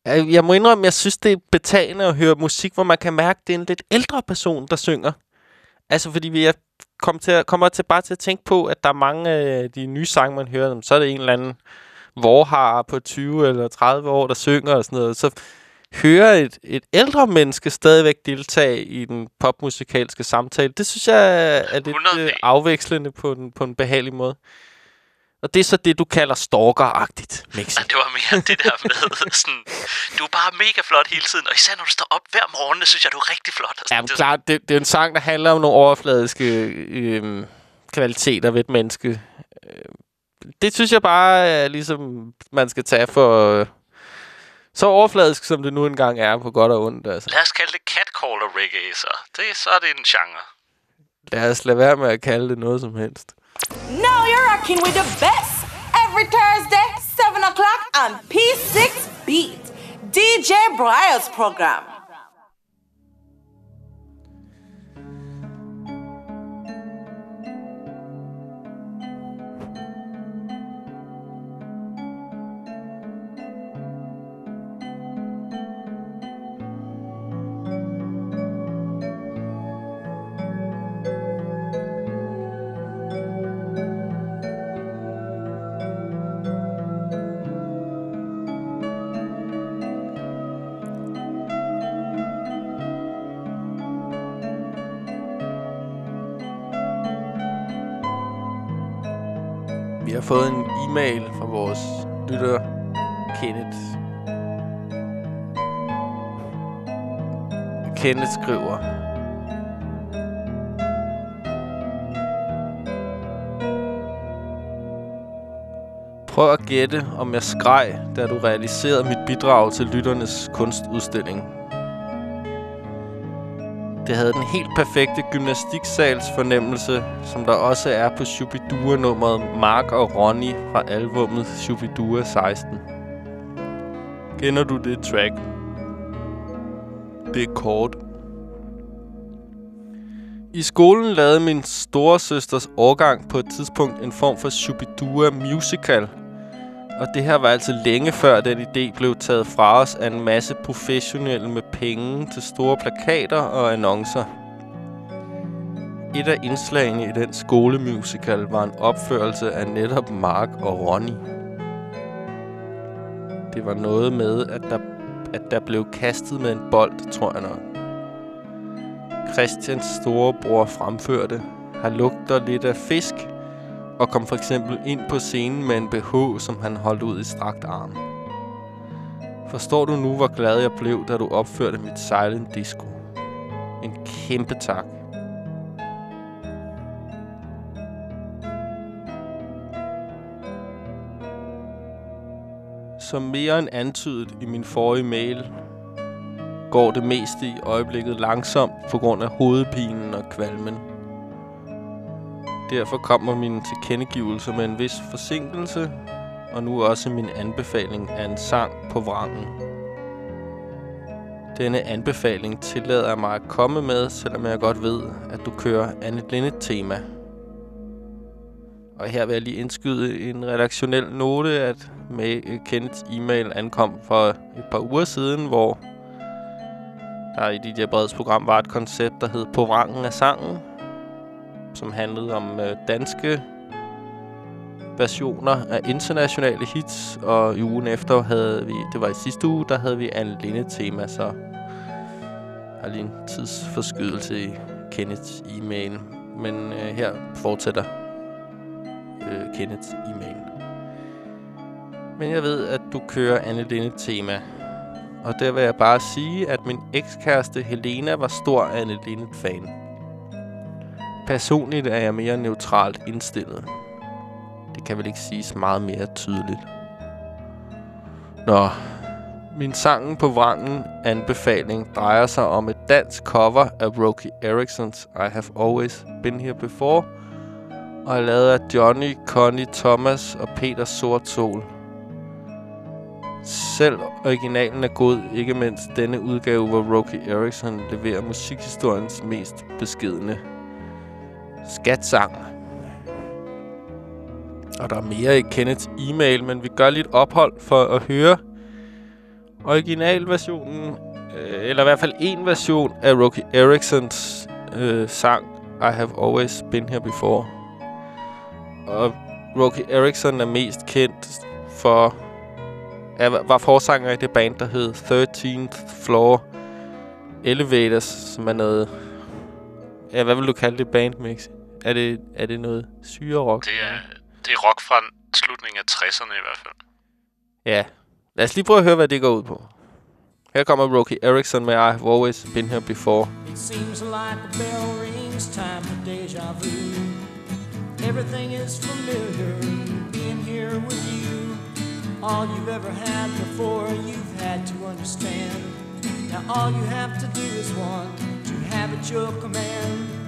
Jeg, jeg må indrømme, jeg synes, det er betagende at høre musik, hvor man kan mærke, at det er en lidt ældre person, der synger. Altså, fordi vi er kom til at, kommer til bare til at tænke på, at der er mange af de nye sange, man hører, så er det en eller anden vorhar på 20 eller 30 år, der synger og sådan noget. Så høre et, et ældre menneske stadigvæk deltage i den popmusikalske samtale, det synes jeg er lidt øh, afvekslende på en, på en behagelig måde. Og det er så det, du kalder stalker-agtigt, Mixi. Nej, det var mere det der med sådan... Du er bare mega flot hele tiden, og især når du står op hver morgen, det synes jeg, du er rigtig flot. Ja, men klart, det, det er en sang, der handler om nogle overfladiske øh, kvaliteter ved et menneske. Øh, det synes jeg bare er ligesom, man skal tage for... Så overfladisk, som det nu engang er, på godt og ondt. Altså. Lad os kalde det catcaller reggae, så. Det, så er det en genre. Lad os lade være med at kalde det noget som helst. Now you're rocking with the best every Thursday, 7 o'clock on P6 Beat, DJ Briar's program. Fået en e-mail fra vores lytter, Kenneth. Kenneth skriver... Prøv at gætte, om jeg skreg, da du realiserede mit bidrag til lytternes kunstudstilling. Det havde den helt perfekte gymnastiksals fornemmelse, som der også er på Shubidua-nummeret Mark og Ronny fra albummet Shubidua 16. Kender du det track? Det er kort. I skolen lavede min storesøsters årgang på et tidspunkt en form for Shubidua musical. Og det her var altså længe før den idé blev taget fra os af en masse professionelle med penge til store plakater og annoncer. Et af indslagene i den skolemusical var en opførelse af netop Mark og Ronny. Det var noget med, at der, at der blev kastet med en bold, tror jeg nok. Christians storebror fremførte, har lugter lidt af fisk, og kom for eksempel ind på scenen med en BH, som han holdt ud i strakt arm. Forstår du nu, hvor glad jeg blev, da du opførte mit silent disco? En kæmpe tak. Som mere end antydet i min forrige mail, går det meste i øjeblikket langsomt på grund af hovedpinen og kvalmen. Derfor kommer mine tilkendegivelser med en vis forsinkelse, og nu også min anbefaling af en sang på vrangen. Denne anbefaling tillader jeg mig at komme med, selvom jeg godt ved, at du kører andet Linde-tema. Og her vil jeg lige indskyde en redaktionel note, at med Kenneths e-mail ankom for et par uger siden, hvor der i DJ Breds program var et koncept, der hed På vrangen af sangen, som handlede om øh, danske versioner af internationale hits, og i ugen efter havde vi, det var i sidste uge, der havde vi Anne Linde tema, så har lige en tidsforskydelse i Kenneths e-mail. Men øh, her fortsætter øh, Kenneths e-mail. Men jeg ved, at du kører Anne Linde tema. Og der vil jeg bare sige, at min ekskæreste Helena var stor Anne Linde-fan. Personligt er jeg mere neutralt indstillet. Det kan vel ikke siges meget mere tydeligt. Nå, min sangen på vrangen anbefaling drejer sig om et dansk cover af Rocky Ericksons I Have Always Been Here Before, og er lavet af Johnny, Connie, Thomas og Peter Sortsol. Selv originalen er god, ikke mindst denne udgave, hvor Rocky Erickson leverer musikhistoriens mest beskedne skatsang. Og der er mere i Kenneths e-mail, men vi gør lidt ophold for at høre originalversionen, øh, eller i hvert fald en version af Rocky Ericksons øh, sang I Have Always Been Here Before. Og Rocky Erickson er mest kendt for... Er, var forsanger i det band, der hed 13th Floor Elevators, som er noget... Ja, hvad vil du kalde det band, Mix? Er det, er det noget syre rock? Det er, det er rock fra slutningen af 60'erne i hvert fald. Ja. Lad os lige prøve at høre, hvad det går ud på. Her kommer Roky Erickson med I Have Always Been Here Before. It seems like a bell rings time for deja vu. Everything is familiar, being here with you. All you've ever had before, you've had to understand. Now all you have to do is want to have at your command.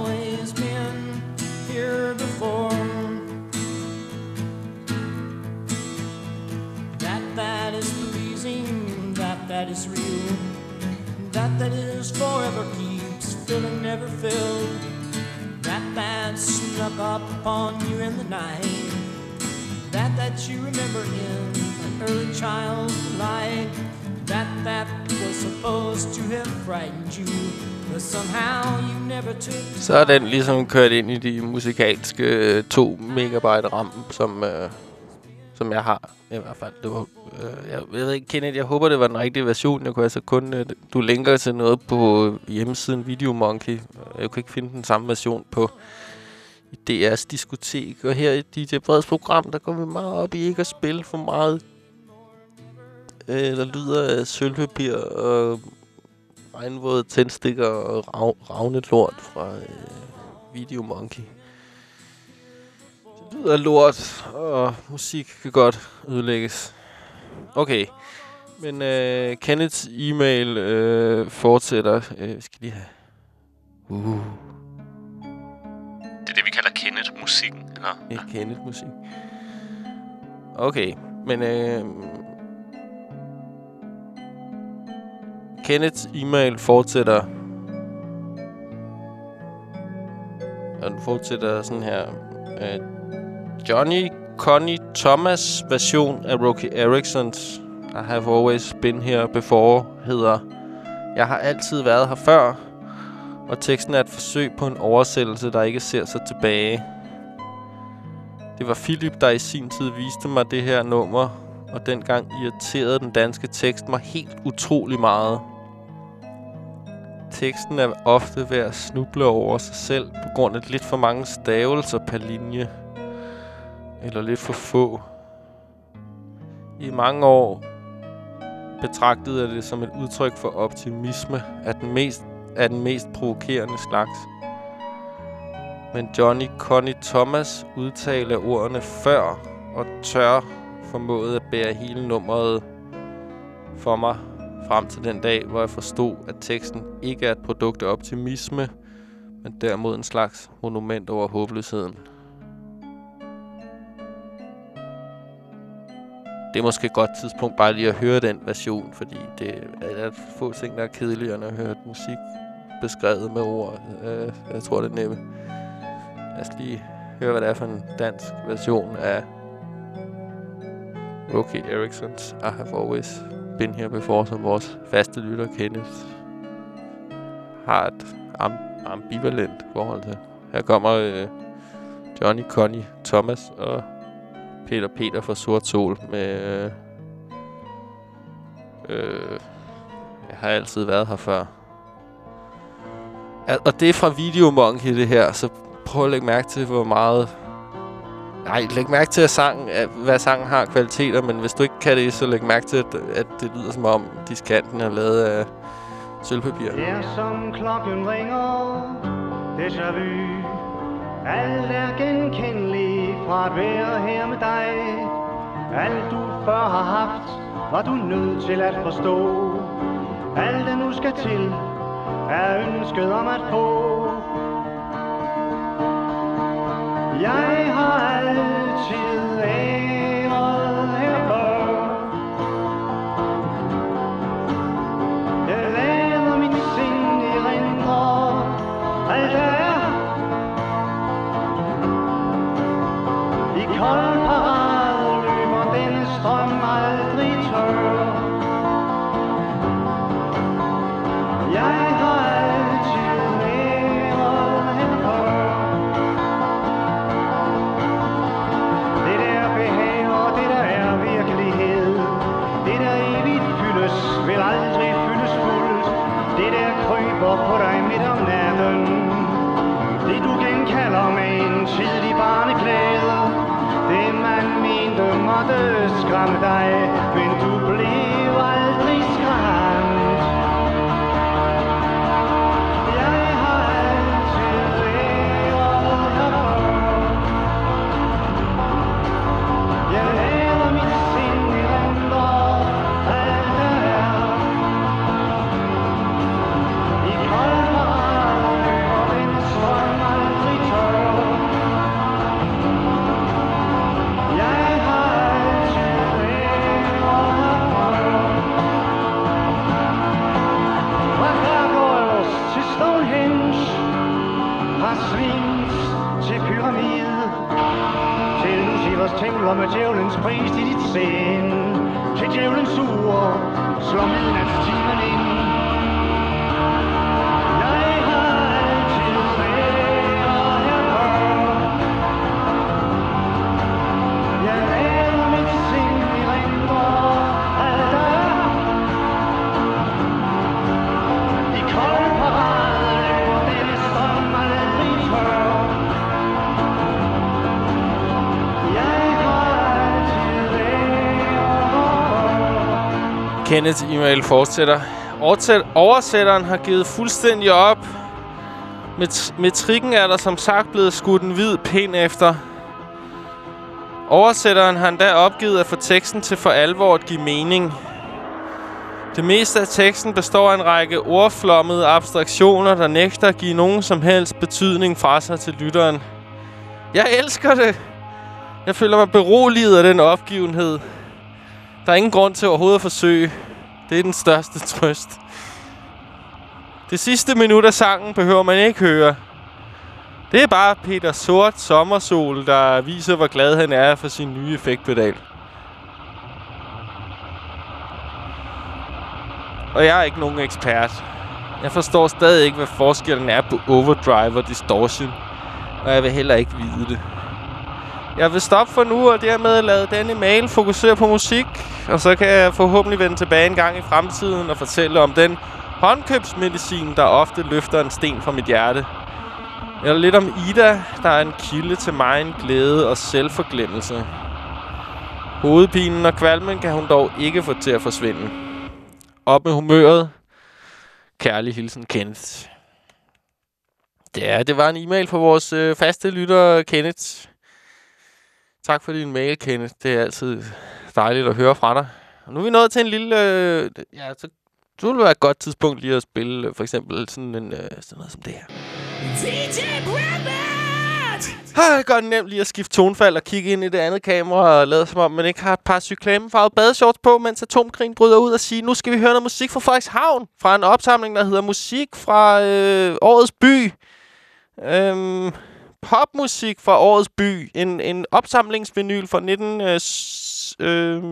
that is real, that that is forever keeps filling, never filled. That that snuck up upon you in the night. That that you remember in an early child's delight. That that was supposed to have frightened you, but somehow you never took. Så er den ligesom kørt ind i de musikalske øh, 2 megabyte RAM, som, øh, som jeg har i hvert fald. Det var, øh, jeg, jeg ved ikke, Kenneth, jeg håber, det var den rigtige version. Jeg kunne altså kun... Øh, du linker til noget på hjemmesiden Videomonkey. Jeg kunne ikke finde den samme version på i DR's diskotek. Og her i DJ Breds program, der går vi meget op i ikke at spille for meget øh, der lyder af sølvpapir og regnvåde tændstikker og rav, ravnet lort fra øh, Videomonkey. Det lyder af lort, og musik kan godt ødelægges. Okay, men øh, Kenneths e-mail øh, fortsætter. Øh, skal lige have... Uh, Det er det, vi kalder Kenneth-musikken, eller? Ja, Kenneth-musik. Okay, men øh, Kenneths e-mail fortsætter. Og den fortsætter sådan her. Øh, Johnny Connie Thomas version af Rocky Ericksons I Have Always Been Here Before hedder Jeg har altid været her før. Og teksten er et forsøg på en oversættelse, der ikke ser sig tilbage. Det var Philip, der i sin tid viste mig det her nummer, og dengang irriterede den danske tekst mig helt utrolig meget. Teksten er ofte ved at snuble over sig selv på grund af lidt for mange stavelser per linje. Eller lidt for få. I mange år betragtede jeg det som et udtryk for optimisme af den mest, af den mest provokerende slags. Men Johnny Connie Thomas udtalte ordene før og tør formåede at bære hele nummeret for mig frem til den dag, hvor jeg forstod, at teksten ikke er et produkt af optimisme, men derimod en slags monument over håbløsheden. Det er måske et godt tidspunkt bare lige at høre den version, fordi det er få ting, der er kedeligere, end at høre musik beskrevet med ord. Øh, jeg tror, det er næppe. Lad os lige høre, hvad det er for en dansk version af Rocky Ericssons I Have Always Been Here Before, som vores faste lytter Kenneth har et amb ambivalent forhold til. Her kommer øh, Johnny Connie Thomas og Peter Peter fra Sort Sol med... Øh, øh, jeg har altid været her før. Al og det er fra Video Monkey, det her, så prøv at lægge mærke til, hvor meget... Nej, læg mærke til, at sangen, at, hvad sangen har kvaliteter, men hvis du ikke kan det, så læg mærke til, at, at det lyder som om diskanten er lavet af sølvpapir. Her som klokken ringer, déjà vu Alt er genkendeligt fra at være her med dig. Alt du før har haft, var du nødt til at forstå. Alt det nu skal til, er ønsket om at få. Jeg har altid Kenneths e-mail fortsætter. Oversætteren har givet fuldstændig op. Met- metrikken er der som sagt blevet skudt en hvid pind efter. Oversætteren har endda opgivet at få teksten til for alvor at give mening. Det meste af teksten består af en række ordflommede abstraktioner, der nægter at give nogen som helst betydning fra sig til lytteren. Jeg elsker det! Jeg føler mig beroliget af den opgivenhed. Der er ingen grund til overhovedet at forsøge. Det er den største trøst. Det sidste minut af sangen behøver man ikke høre. Det er bare Peter Sort Sommersol, der viser, hvor glad han er for sin nye effektpedal. Og jeg er ikke nogen ekspert. Jeg forstår stadig ikke, hvad forskellen er på overdrive og distortion. Og jeg vil heller ikke vide det. Jeg vil stoppe for nu, og dermed lade denne mail fokusere på musik. Og så kan jeg forhåbentlig vende tilbage en gang i fremtiden og fortælle om den håndkøbsmedicin, der ofte løfter en sten fra mit hjerte. Eller lidt om Ida, der er en kilde til mig en glæde og selvforglemmelse. Hovedpinen og kvalmen kan hun dog ikke få til at forsvinde. Op med humøret. Kærlig hilsen, Kenneth. Ja, det var en e-mail fra vores øh, faste lytter, Kenneth. Tak for din mail, Kenneth. Det er altid dejligt at høre fra dig. Og nu er vi nået til en lille... Øh, ja, så, ville det være et godt tidspunkt lige at spille øh, for eksempel sådan, en, øh, sådan noget som det her. DJ Rabbit! Ah, det gør det nemt lige at skifte tonfald og kigge ind i det andet kamera og lade som om, man ikke har et par cyklamefarvede badeshorts på, mens atomkrigen bryder ud og sige, nu skal vi høre noget musik fra Frederikshavn, fra en opsamling, der hedder Musik fra øh, Årets By. Øhm, popmusik fra Årets By. En, en opsamlingsvinyl fra 1987 øh,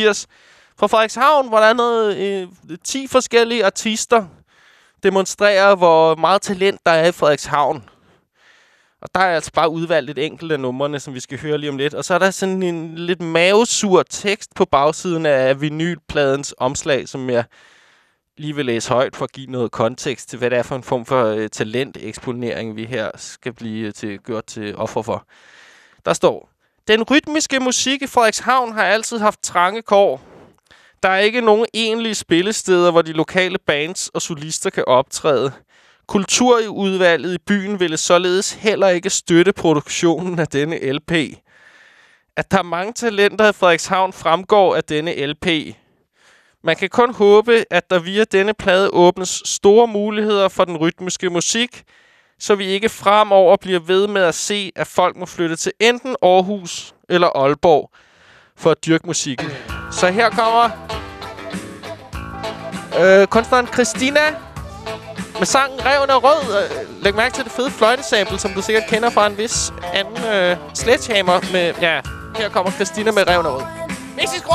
øh, fra Frederikshavn, hvor der er noget, øh, 10 forskellige artister demonstrerer, hvor meget talent der er i Frederikshavn. Og der er altså bare udvalgt et enkelt af numrene, som vi skal høre lige om lidt. Og så er der sådan en lidt mavesur tekst på bagsiden af vinylpladens omslag, som jeg lige vil læse højt for at give noget kontekst til, hvad det er for en form for øh, talenteksponering, vi her skal blive øh, til, gjort til offer for. Der står, Den rytmiske musik i Frederikshavn har altid haft trange kår. Der er ikke nogen egentlige spillesteder, hvor de lokale bands og solister kan optræde. Kulturudvalget i byen ville således heller ikke støtte produktionen af denne LP. At der er mange talenter i Frederikshavn fremgår af denne LP. Man kan kun håbe, at der via denne plade åbnes store muligheder for den rytmiske musik, så vi ikke fremover bliver ved med at se, at folk må flytte til enten Aarhus eller Aalborg for at dyrke musikken. Så her kommer øh, kunstneren Christina med sangen Reven er rød. Øh, Læg mærke til det fede fløjtesample, som du sikkert kender fra en vis anden øh, sledgehammer. Med, ja, her kommer Christina med Reven er rød. Mixi, skru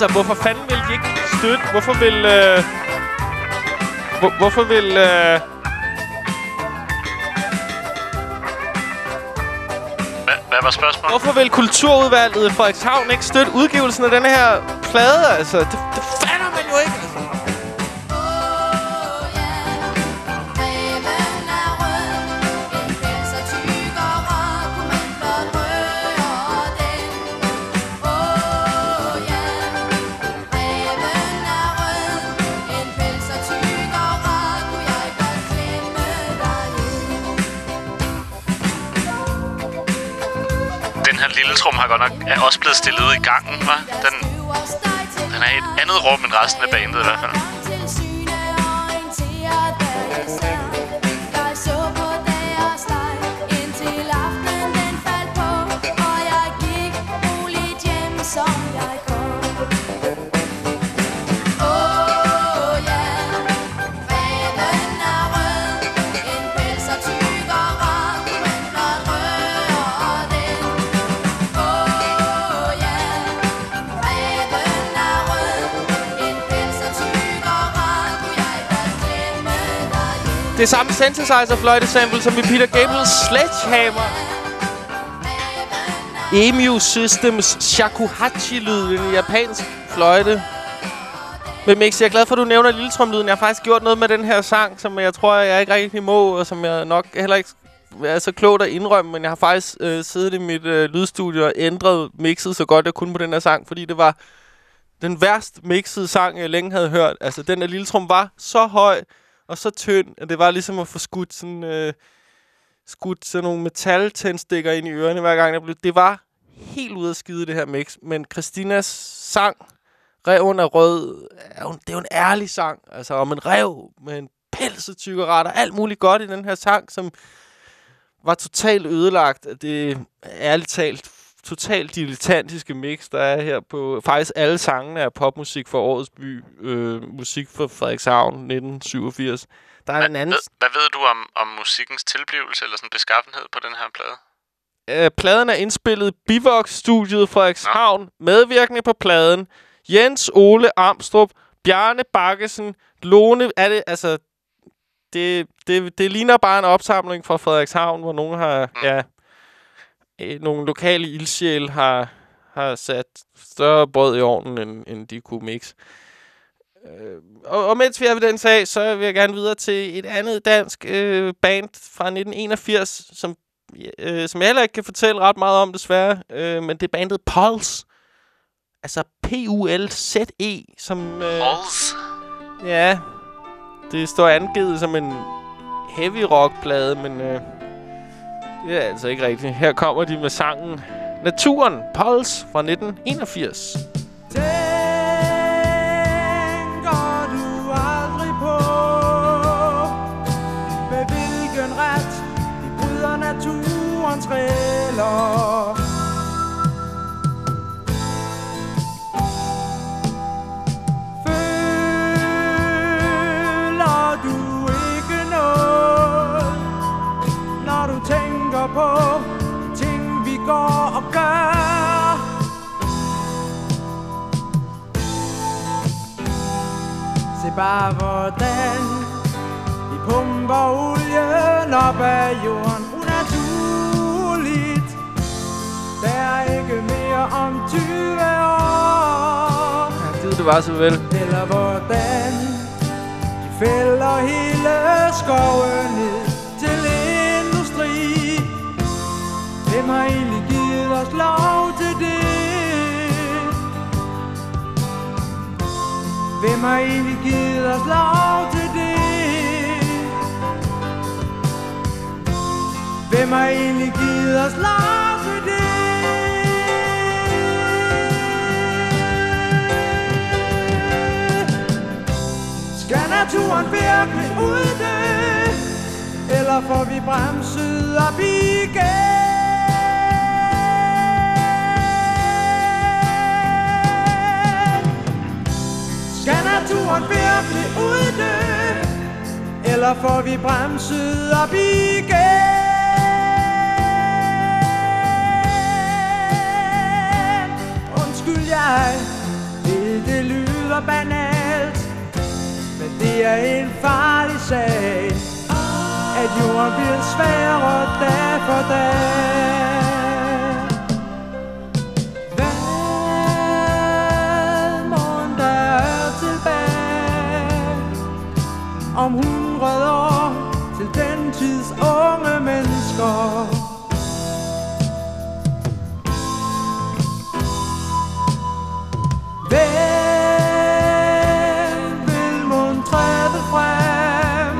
Altså, hvorfor fanden vil de ikke støtte? Hvorfor vil... Øh, hvor, hvorfor vil... Øh, Hvad, var spørgsmålet? hvorfor vil Kulturudvalget i Frederikshavn ikke støtte udgivelsen af denne her plade? Altså, det, her godt nok er også blevet stillet ud i gangen, hva'? Den, den er i et andet rum end resten af bandet i hvert fald. Det er samme synthesizer fløjte sample som i Peter Gabriels Sledgehammer. Emu Systems shakuhachi-lyd, en japansk fløjte. Men Mix, jeg er glad for, at du nævner lilletrumlyden. Jeg har faktisk gjort noget med den her sang, som jeg tror, jeg ikke rigtig må, og som jeg nok heller ikke er så klogt at indrømme, men jeg har faktisk øh, siddet i mit øh, lydstudie og ændret mixet så godt jeg kunne på den her sang, fordi det var den værst mixede sang, jeg længe havde hørt. Altså, den der lille trum var så høj og så tynd, at det var ligesom at få skudt sådan, øh, skudt sådan nogle metaltændstikker ind i ørerne hver gang. Jeg blev, det var helt ude af skide, det her mix. Men Christinas sang, Reven er rød, er jo, det er jo en ærlig sang. Altså om en rev med en pelsetykke retter, alt muligt godt i den her sang, som var totalt ødelagt. Det er ærligt talt totalt dilettantiske mix, der er her på... Faktisk alle sangene er popmusik for Årets By. Øh, musik for Frederikshavn 1987. Der er en anden... Ved, hvad ved du om, om musikkens tilblivelse eller sådan beskaffenhed på den her plade? Øh, pladen er indspillet i Bivox-studiet Frederikshavn. Medvirkende på pladen. Jens Ole Amstrup, Bjarne Bakkesen, Lone... Er det, altså... Det, det, det ligner bare en opsamling fra Frederikshavn, hvor nogen har... Mm. Ja, øh, nogle lokale ildsjæl har, har sat større brød i ovnen, end, end de kunne mix. Øh, og, og mens vi er ved den sag, så vil jeg gerne videre til et andet dansk øh, band fra 1981, som, øh, som jeg heller ikke kan fortælle ret meget om, desværre. Øh, men det er bandet Pulse. Altså P-U-L-Z-E, som... Øh, Pulse? Ja, det står angivet som en heavy rock-plade, men... Øh, det er altså ikke rigtigt. Her kommer de med sangen Naturen, Pulse fra 1981. på ting, vi går og gør? Se bare hvordan vi pumper olien op af jorden unaturligt. Der er ikke mere om 20 år. Gid det var så vel. Eller hvordan de fælder hele skoven ned Hvem har egentlig givet os lov til det? Hvem har egentlig givet os lov til det? Hvem har egentlig givet os lov til det? Skal naturen virkelig uddø? Eller får vi bremset op igen? Naturen ved at blive uddød? Eller får vi bremset op igen? Undskyld jeg ved det lyder banalt Men det er en farlig sag At jorden bliver sværere dag for dag Om hundrede år til den tids unge mennesker. Hvem vil mon træde frem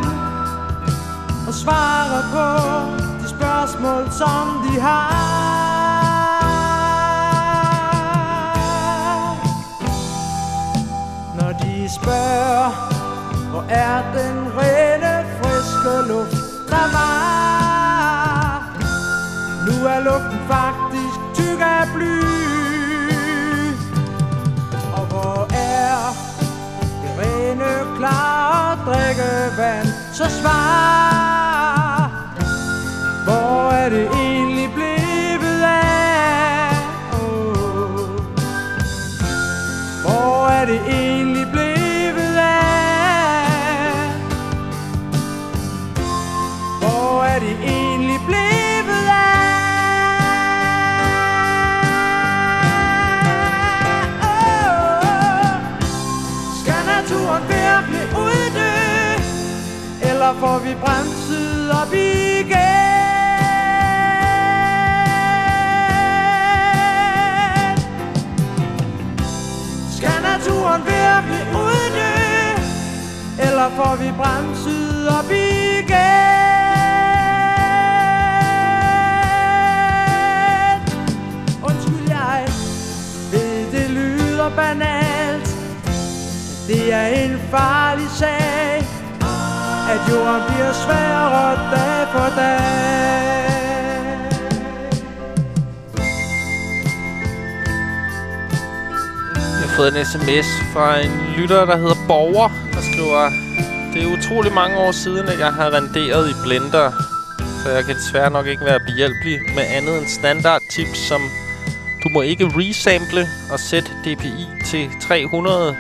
og svare på de spørgsmål, som er den rene, friske luft, der var? Nu er luften faktisk tyk af bly. Og hvor er det rene, klare drikkevand? Så svar, hvor er det får vi bremset op igen? Undskyld jeg ved det lyder banalt Det er en farlig sag At jorden bliver sværere dag for dag Jeg fået en sms fra en lytter, der hedder Borger, der skriver, utrolig mange år siden, at jeg har renderet i Blender, så jeg kan desværre nok ikke være behjælpelig med andet end standard tips, som du må ikke resample og sætte DPI til 300.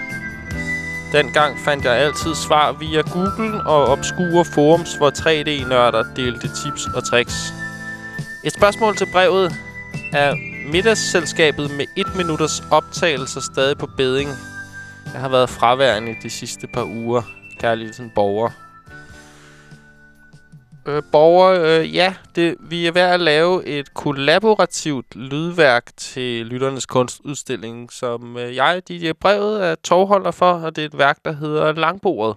Dengang fandt jeg altid svar via Google og obskure forums, hvor 3D-nørder delte tips og tricks. Et spørgsmål til brevet er middagsselskabet med 1 minutters optagelser stadig på beding. Jeg har været fraværende de sidste par uger. Kærlig sådan borger. Øh, borger, øh, ja, det, vi er ved at lave et kollaborativt lydværk til Lytternes Kunstudstilling, som øh, jeg, DJ Brevet, er tovholder for, og det er et værk, der hedder Langbordet.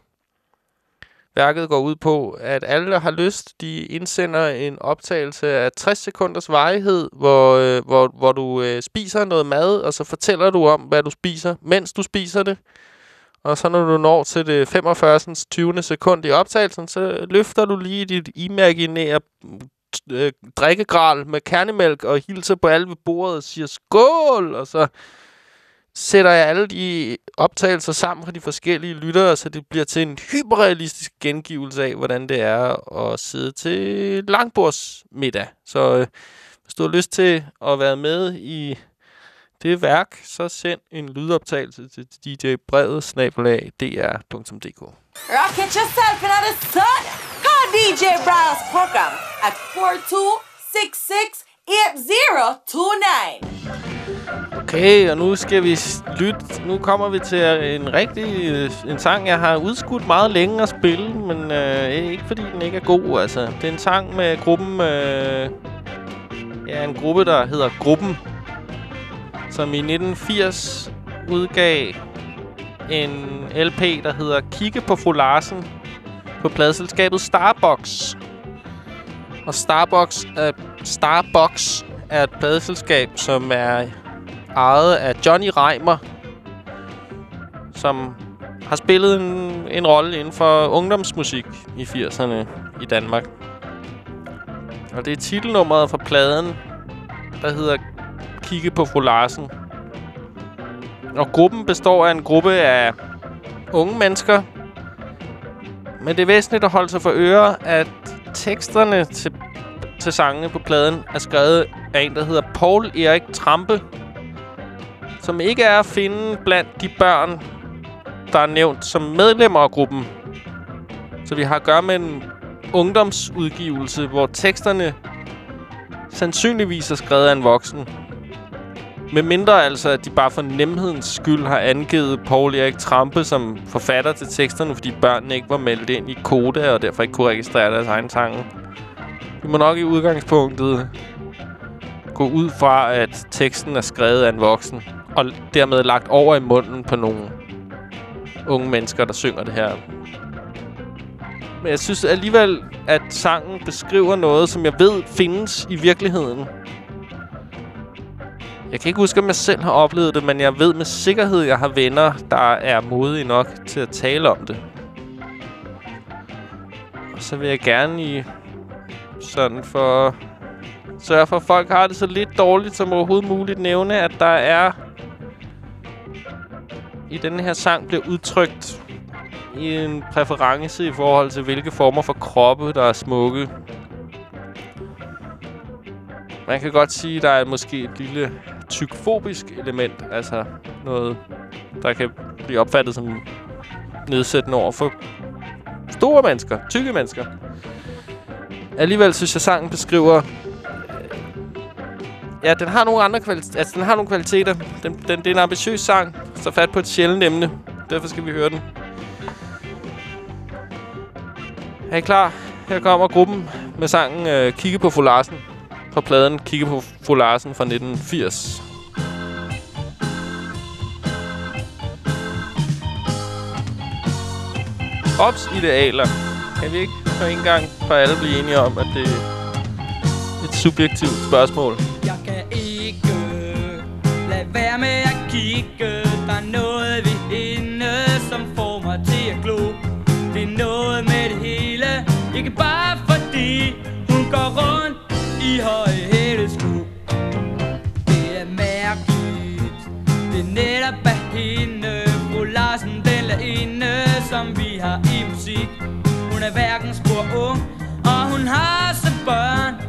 Værket går ud på, at alle, der har lyst, de indsender en optagelse af 60 sekunders varighed, hvor, øh, hvor, hvor du øh, spiser noget mad, og så fortæller du om, hvad du spiser, mens du spiser det. Og så når du når til det 45. 20. sekund i optagelsen, så løfter du lige dit imaginære øh, drikkegral med kernemælk og hilser på alle ved bordet og siger skål, og så sætter jeg alle de optagelser sammen fra de forskellige lyttere, så det bliver til en hyperrealistisk gengivelse af, hvordan det er at sidde til langbordsmiddag. Så øh, hvis du har lyst til at være med i det værk, så send en lydoptagelse til DJ Brevet snabelag dr.dk. Rocket yourself in the sun. Call DJ Browse program at 42668029. Okay, og nu skal vi lytte. Nu kommer vi til en rigtig en sang, jeg har udskudt meget længe at spille, men øh, ikke fordi den ikke er god. Altså, det er en sang med gruppen, øh, ja, en gruppe der hedder Gruppen, som i 1980 udgav en LP, der hedder Kigge på fru Larsen på pladselskabet Starbucks. Og Starbucks er, Starbucks er et pladeselskab, som er ejet af Johnny Reimer, som har spillet en, en rolle inden for ungdomsmusik i 80'erne i Danmark. Og det er titelnummeret fra pladen, der hedder Kigge på fru Larsen. Og gruppen består af en gruppe af unge mennesker. Men det er væsentligt at holde sig for øre, at teksterne til, til sangene på pladen er skrevet af en, der hedder Paul Erik Trampe, som ikke er at finde blandt de børn, der er nævnt som medlemmer af gruppen. Så vi har at gøre med en ungdomsudgivelse, hvor teksterne sandsynligvis er skrevet af en voksen. Med mindre altså, at de bare for nemhedens skyld har angivet Paul Erik Trampe som forfatter til teksterne, fordi børnene ikke var meldt ind i Koda, og derfor ikke kunne registrere deres egen sange. Vi må nok i udgangspunktet gå ud fra, at teksten er skrevet af en voksen, og dermed lagt over i munden på nogle unge mennesker, der synger det her. Men jeg synes alligevel, at sangen beskriver noget, som jeg ved findes i virkeligheden. Jeg kan ikke huske, om jeg selv har oplevet det, men jeg ved med sikkerhed, at jeg har venner, der er modige nok til at tale om det. Og så vil jeg gerne i sådan for sørge for, at folk har det så lidt dårligt som overhovedet muligt nævne, at der er i denne her sang bliver udtrykt i en præference i forhold til, hvilke former for kroppe, der er smukke. Man kan godt sige, at der er måske et lille tykfobisk element. Altså noget, der kan blive opfattet som nedsættende over for store mennesker, tykke mennesker. alligevel synes jeg, sangen beskriver... Øh, ja, den har nogle andre kvaliteter. Altså, den har nogle kvaliteter. Den, den, det er en ambitiøs sang. Så fat på et sjældent emne. Derfor skal vi høre den. Er I klar? Her kommer gruppen med sangen øh, Kigge på Fru Larsen. Fra pladen Kigge på Fru Larsen fra 1980. Ops idealer. Kan vi ikke for en gang for alle blive enige om, at det er et subjektivt spørgsmål? Jeg kan ikke lade være med at kigge Der er noget ved hende, som får mig til at glo Det er noget med det hele Ikke bare fordi hun går rundt i høje hælesko Det er mærkeligt. Det er netop af hende Fru Larsen, den inde, som vi har i musik. Hun er hverken spor ung Og hun har så børn.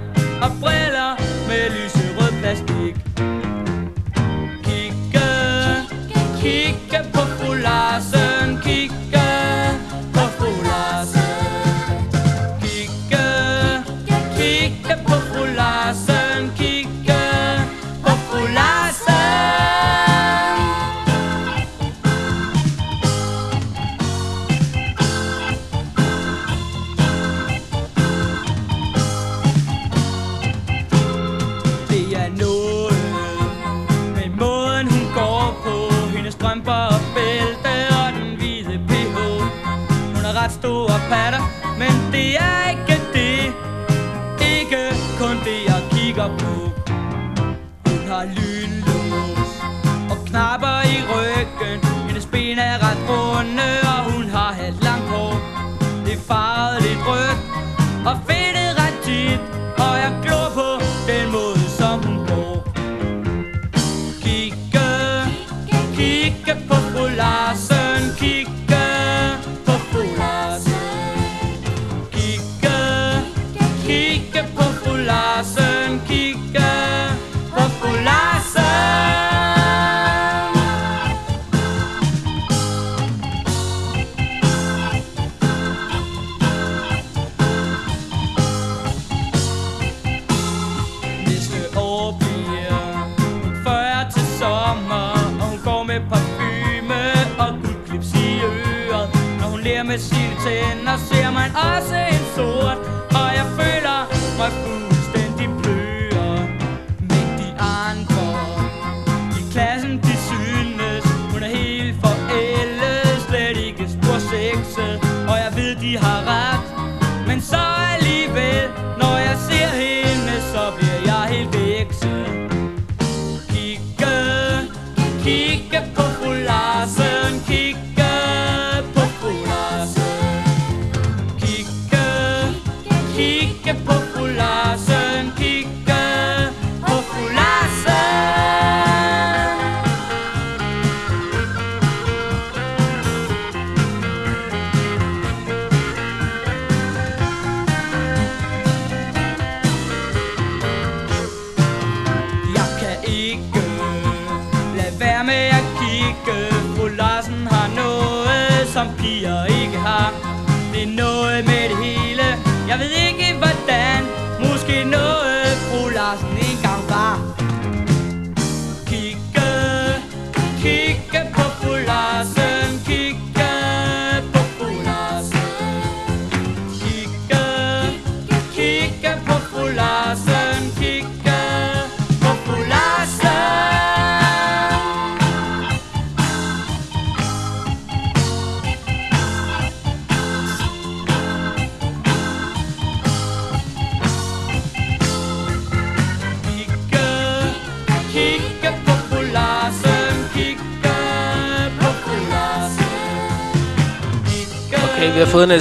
Ser man også en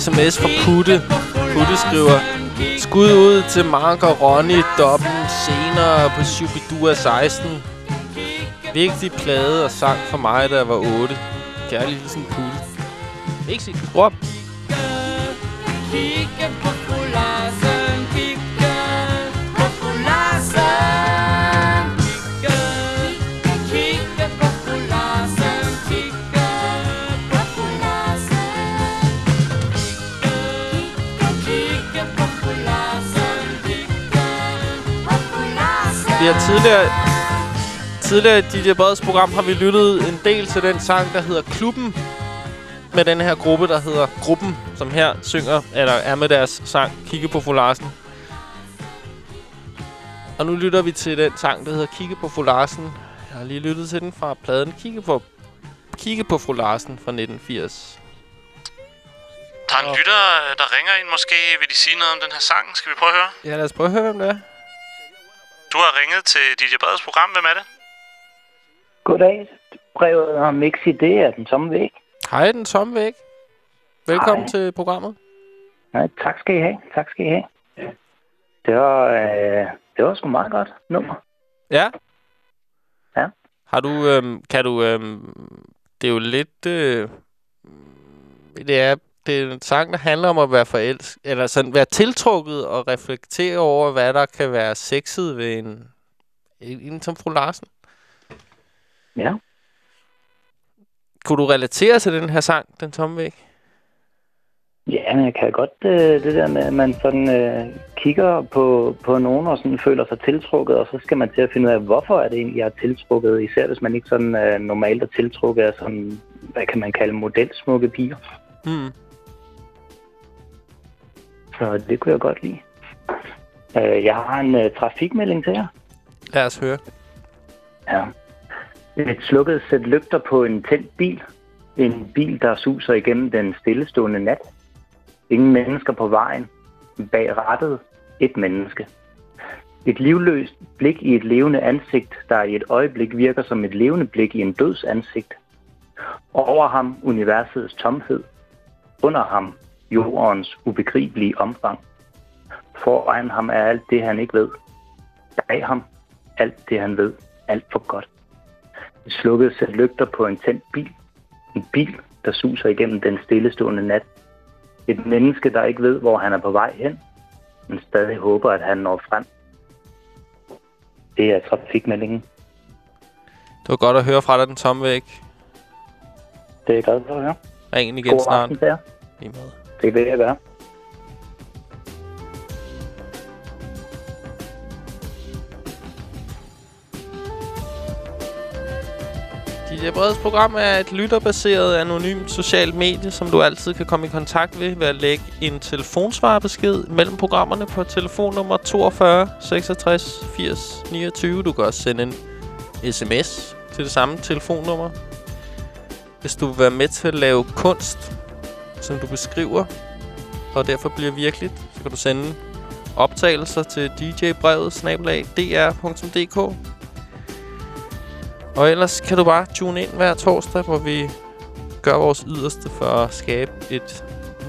sms fra Putte. Putte skriver, Skud ud til Mark og Ronny, Dobben, senere på Shubidua 16. Vigtig plade og sang for mig, da jeg var 8. Kærlig hilsen, Putte. Ikke se, råb. Kigge Vi har tidligere... Tidligere i DJ Breds program har vi lyttet en del til den sang, der hedder Klubben. Med den her gruppe, der hedder Gruppen, som her synger, eller er med deres sang, Kigge på Fru Larsen. Og nu lytter vi til den sang, der hedder Kigge på Fru Larsen. Jeg har lige lyttet til den fra pladen Kigge på, Kigge på Fru Larsen fra 1980. Der er en lytter, der ringer ind. Måske vil de sige noget om den her sang. Skal vi prøve at høre? Ja, lad os prøve at høre, hvem det er. Du har ringet til DJ Breds program. Hvem er det? Goddag. Brevet om Mixi, det er den tomme væg. Hej, den tomme væg. Velkommen Hej. til programmet. Nej, tak skal I have. Tak skal I have. Det var, øh, det var sgu meget godt nummer. Ja? Ja. Har du, øhm, kan du, øhm, det er jo lidt, øh, det er, det er en sang, der handler om at være forelsket, eller sådan være tiltrukket og reflektere over, hvad der kan være sexet ved en, en, som fru Larsen. Ja. Kunne du relatere til den her sang, Den Tomme Væg? Ja, men jeg kan godt øh, det der med, at man sådan øh, kigger på, på nogen og sådan føler sig tiltrukket, og så skal man til at finde ud af, hvorfor er det egentlig, jeg er tiltrukket, især hvis man ikke sådan øh, normalt er tiltrukket af sådan, hvad kan man kalde, modelsmukke piger. Hmm. Så det kunne jeg godt lide. Øh, jeg har en øh, trafikmelding til jer. Lad os høre. Ja. Et slukket sæt lygter på en tændt bil. En bil, der suser igennem den stillestående nat. Ingen mennesker på vejen. Bag rattet et menneske. Et livløst blik i et levende ansigt, der i et øjeblik virker som et levende blik i en døds ansigt. Over ham universets tomhed. Under ham jordens ubegribelige omfang. Foran ham er alt det, han ikke ved. Bag ham alt det, han ved. Alt for godt. Et slukket sæt lygter på en tændt bil. En bil, der suser igennem den stillestående nat. Et menneske, der ikke ved, hvor han er på vej hen, men stadig håber, at han når frem. Det er trafikmeldingen. Det var godt at høre fra dig, Den Tomme Væg. Det er jeg glad for at høre. Ring igen God snart. aften til jer. Lige måde. Det vil jeg gøre. DJ Breds program er et lytterbaseret anonymt socialt medie, som du altid kan komme i kontakt ved ved at lægge en telefonsvarebesked mellem programmerne på telefonnummer 42 66 80 29. Du kan også sende en sms til det samme telefonnummer. Hvis du vil være med til at lave kunst, som du beskriver, og derfor bliver virkeligt, så kan du sende optagelser til djbrevet snabelag dr.dk og ellers kan du bare tune ind hver torsdag, hvor vi gør vores yderste for at skabe et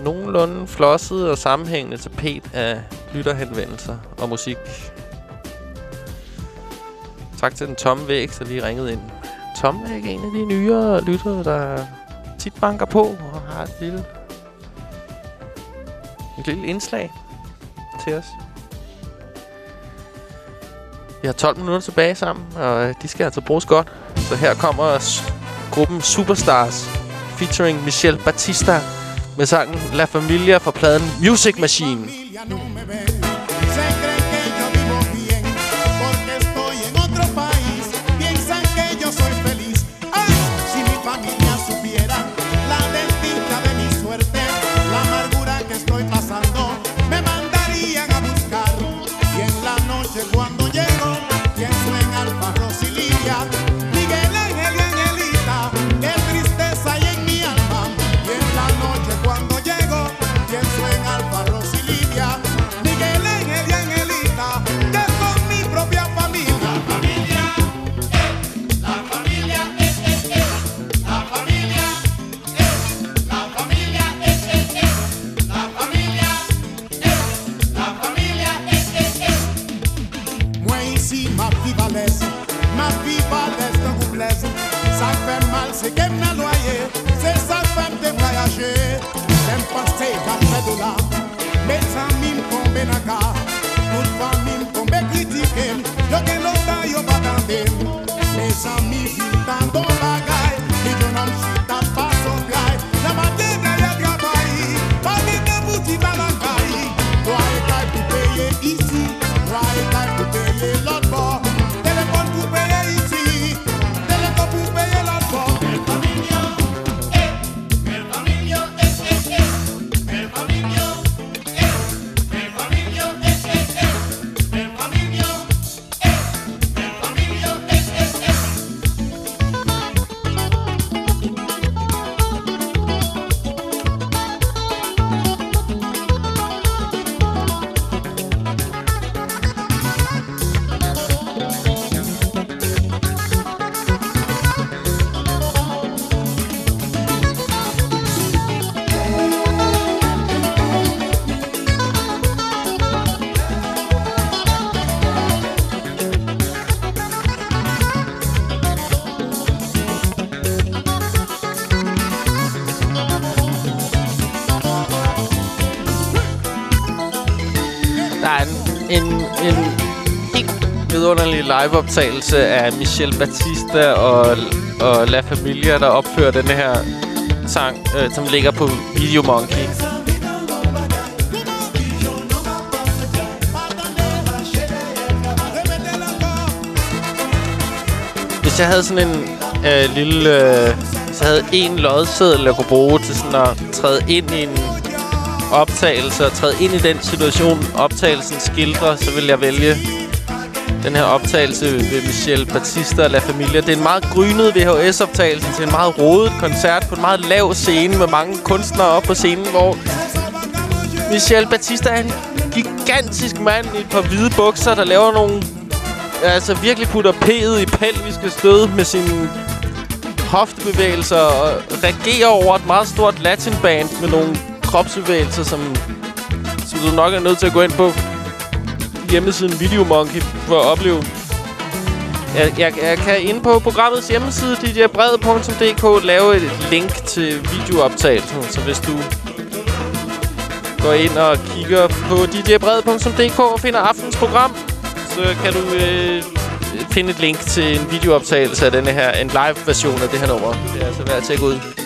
nogenlunde flosset og sammenhængende tapet af lytterhenvendelser og musik. Tak til den tomme væg, så lige ringede ind. Tomme væg er en af de nyere lyttere, der tit banker på og har et lille, et lille indslag til os. Vi har 12 minutter tilbage sammen, og øh, de skal altså bruges godt. Så her kommer gruppen Superstars featuring Michelle Batista med sangen La Familia fra pladen Music Machine. Vidunderlig liveoptagelse af Michel Batista og, og La Familia, der opfører den her sang, øh, som ligger på Video Monkey. Hvis jeg havde sådan en øh, lille... Øh, hvis jeg havde en lodseddel, jeg kunne bruge til sådan at træde ind i en optagelse og træde ind i den situation, optagelsen skildrer, så vil jeg vælge den her optagelse ved Michel Batista og La Familia. Det er en meget grynet VHS-optagelse til en meget rodet koncert på en meget lav scene med mange kunstnere op på scenen, hvor Michel Batista er en gigantisk mand i et par hvide bukser, der laver nogle... Altså virkelig putter P'et i pelviske stød med sine hoftebevægelser og reagerer over et meget stort latinband med nogle kropsbevægelser, som, som du nok er nødt til at gå ind på hjemmesiden Videomonkey for at opleve. Jeg, jeg, jeg kan inde på programmets hjemmeside, djbred.dk, lave et link til videooptagelsen. Så hvis du går ind og kigger på djbred.dk og finder aftens program, så kan du øh, finde et link til en videooptagelse af denne her, en live version af det her nummer. Det er altså værd at tjekke ud.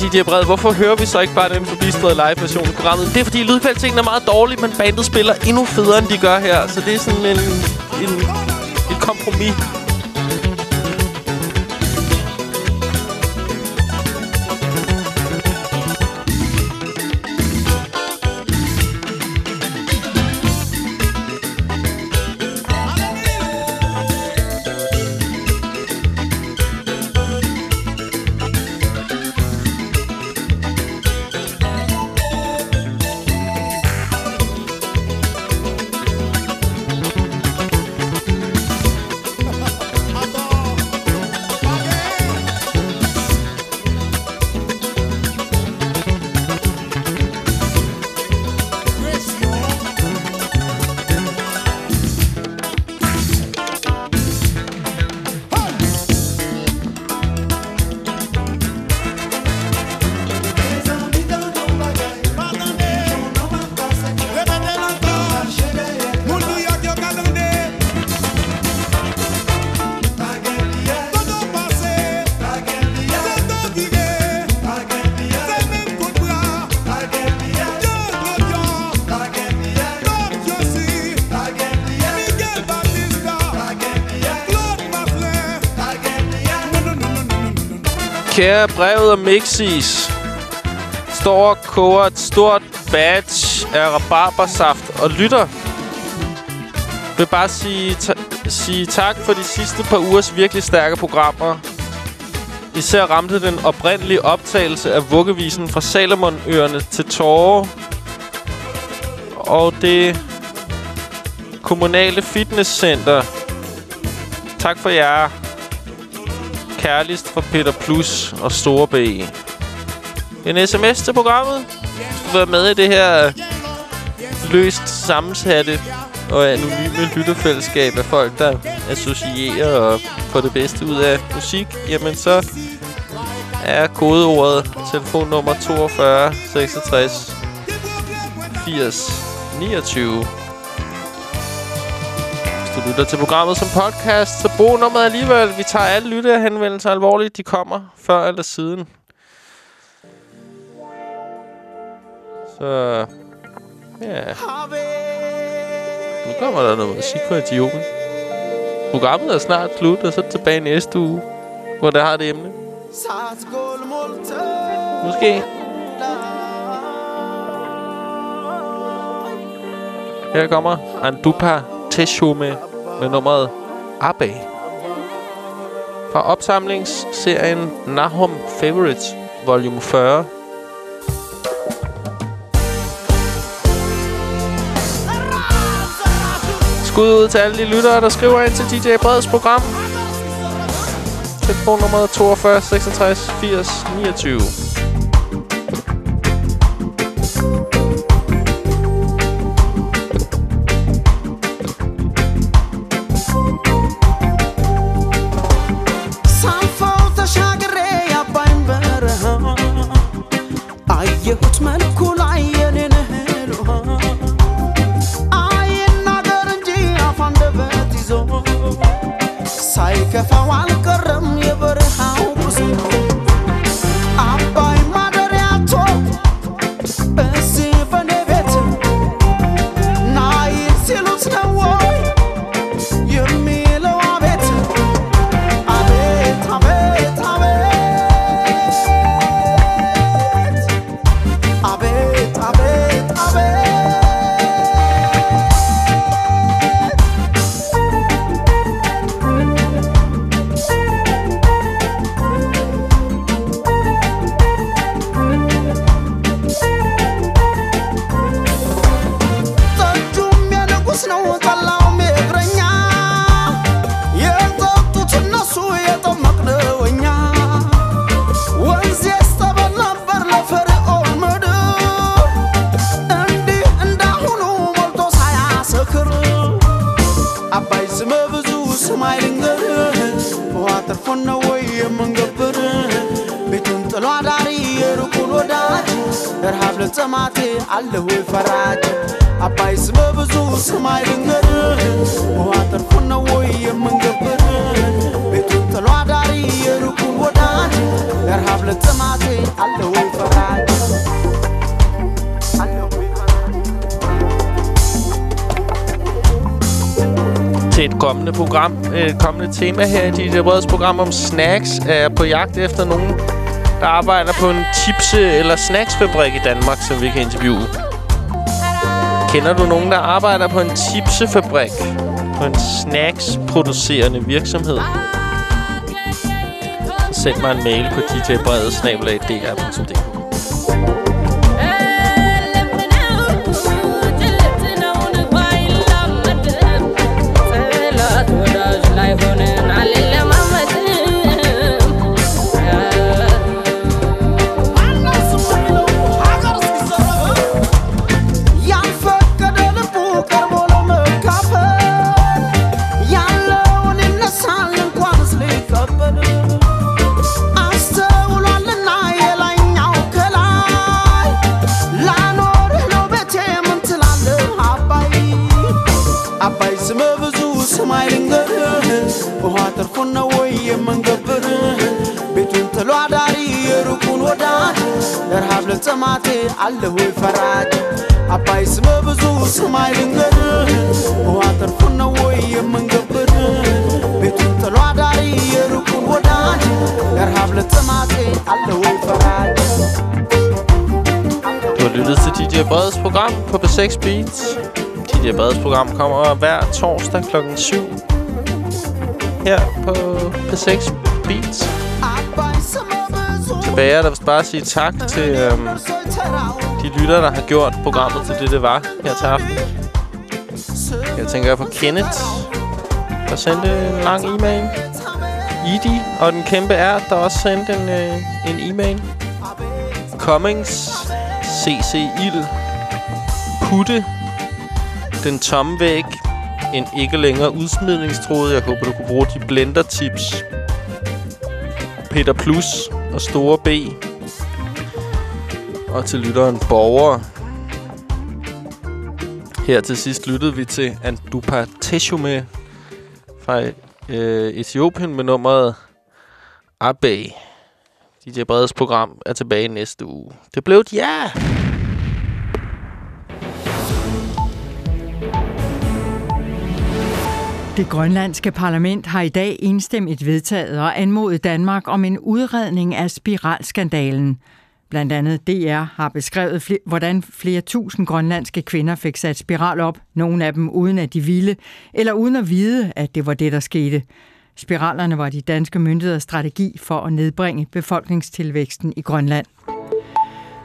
DJ Bred, hvorfor hører vi så ikke bare den forbistrede live-version af programmet? Det er, fordi lydkvaliteten er meget dårlig, men bandet spiller endnu federe, end de gør her. Så det er sådan en, en, et kompromis. Kære brevet og Mixis står og koger et stort batch af rabarbersaft og lytter. vil bare sige, ta sige tak for de sidste par ugers virkelig stærke programmer. Især ramte den oprindelige optagelse af vuggevisen fra Salomonøerne til Tåre. Og det kommunale fitnesscenter. Tak for jer. Kærligst fra Peter Plus og Store B. En sms til programmet. Du være med i det her løst sammensatte og anonyme lytterfællesskab af folk, der associerer og får det bedste ud af musik. Jamen så er kodeordet telefonnummer 42 66 80 29. Du lytter til programmet som podcast, så brug nummeret alligevel. Vi tager alle lytterhenvendelser alvorligt. De kommer før eller siden. Så... Ja. Nu kommer der noget musik fra Etiopien. Programmet er snart slut, og så tilbage næste uge, hvor der har det emne. Måske. Her kommer Andupa Teshume med nummeret Abe. Fra opsamlingsserien Nahum Favorites, volume 40. Skud ud til alle de lyttere, der skriver ind til DJ Breds program. Telefonnummer 42 66 80 29. tema her i dit Breds program om snacks, er på jagt efter nogen, der arbejder på en chipse- eller snacksfabrik i Danmark, som vi kan interviewe. Kender du nogen, der arbejder på en chipsefabrik? På en snacks-producerende virksomhed? Send mig en mail på djbredet.dr.dk program på B6 Beats. DJ Breds program kommer hver torsdag kl. 7 her på B6 Beats. Tilbage er der vist bare at sige tak til øhm, de lytter, der har gjort programmet til det, det var her til aften. Jeg tænker på Kenneth, der sendte en lang e-mail. Idi og den kæmpe R, der også sendte en, øh, en e-mail. Cummings, CC Ild, Putte, Den Tomme Væg, en ikke længere udsmidningstråd. Jeg håber, du kunne bruge de blender-tips. Peter Plus og Store B. Og til lytteren Borger. Her til sidst lyttede vi til Andupa Teshume fra øh, Etiopien med nummeret Abe. DJ Breds program er tilbage næste uge. Det blev et ja! Det grønlandske parlament har i dag enstemmigt vedtaget og anmodet Danmark om en udredning af spiralskandalen. Blandt andet DR har beskrevet, fl- hvordan flere tusind grønlandske kvinder fik sat spiral op, nogle af dem uden at de ville, eller uden at vide, at det var det, der skete. Spiralerne var de danske myndigheders strategi for at nedbringe befolkningstilvæksten i Grønland.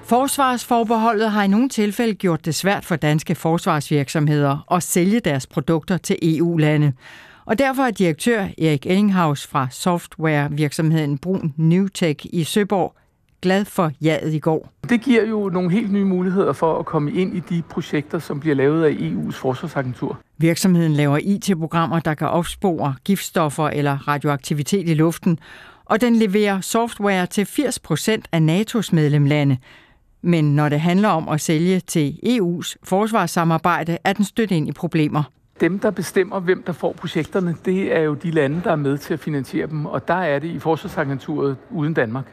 Forsvarsforbeholdet har i nogle tilfælde gjort det svært for danske forsvarsvirksomheder at sælge deres produkter til EU-lande. Og derfor er direktør Erik Ellinghaus fra softwarevirksomheden Brun Newtech i Søborg glad for jaet i går. Det giver jo nogle helt nye muligheder for at komme ind i de projekter, som bliver lavet af EU's forsvarsagentur. Virksomheden laver IT-programmer, der kan opspore giftstoffer eller radioaktivitet i luften, og den leverer software til 80 procent af NATO's medlemlande. Men når det handler om at sælge til EU's forsvarssamarbejde, er den stødt ind i problemer. Dem, der bestemmer, hvem der får projekterne, det er jo de lande, der er med til at finansiere dem, og der er det i forsvarsagenturet uden Danmark.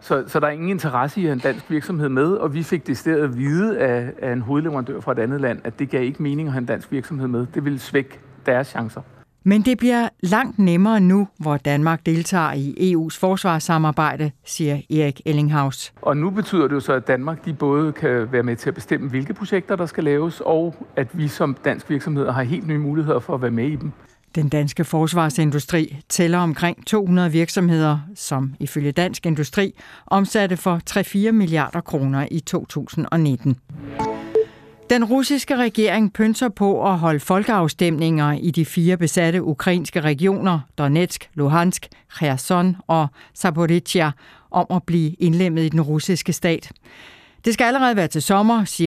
Så, så der er ingen interesse i at have en dansk virksomhed med, og vi fik det stedet at vide af, af en hovedleverandør fra et andet land, at det gav ikke mening at have en dansk virksomhed med. Det ville svække deres chancer. Men det bliver langt nemmere nu, hvor Danmark deltager i EU's forsvarssamarbejde, siger Erik Ellinghaus. Og nu betyder det jo så, at Danmark de både kan være med til at bestemme, hvilke projekter der skal laves, og at vi som dansk virksomhed har helt nye muligheder for at være med i dem. Den danske forsvarsindustri tæller omkring 200 virksomheder, som ifølge Dansk Industri omsatte for 3-4 milliarder kroner i 2019. Den russiske regering pynser på at holde folkeafstemninger i de fire besatte ukrainske regioner, Donetsk, Luhansk, Kherson og Zaporizhia, om at blive indlemmet i den russiske stat. Det skal allerede være til sommer, siger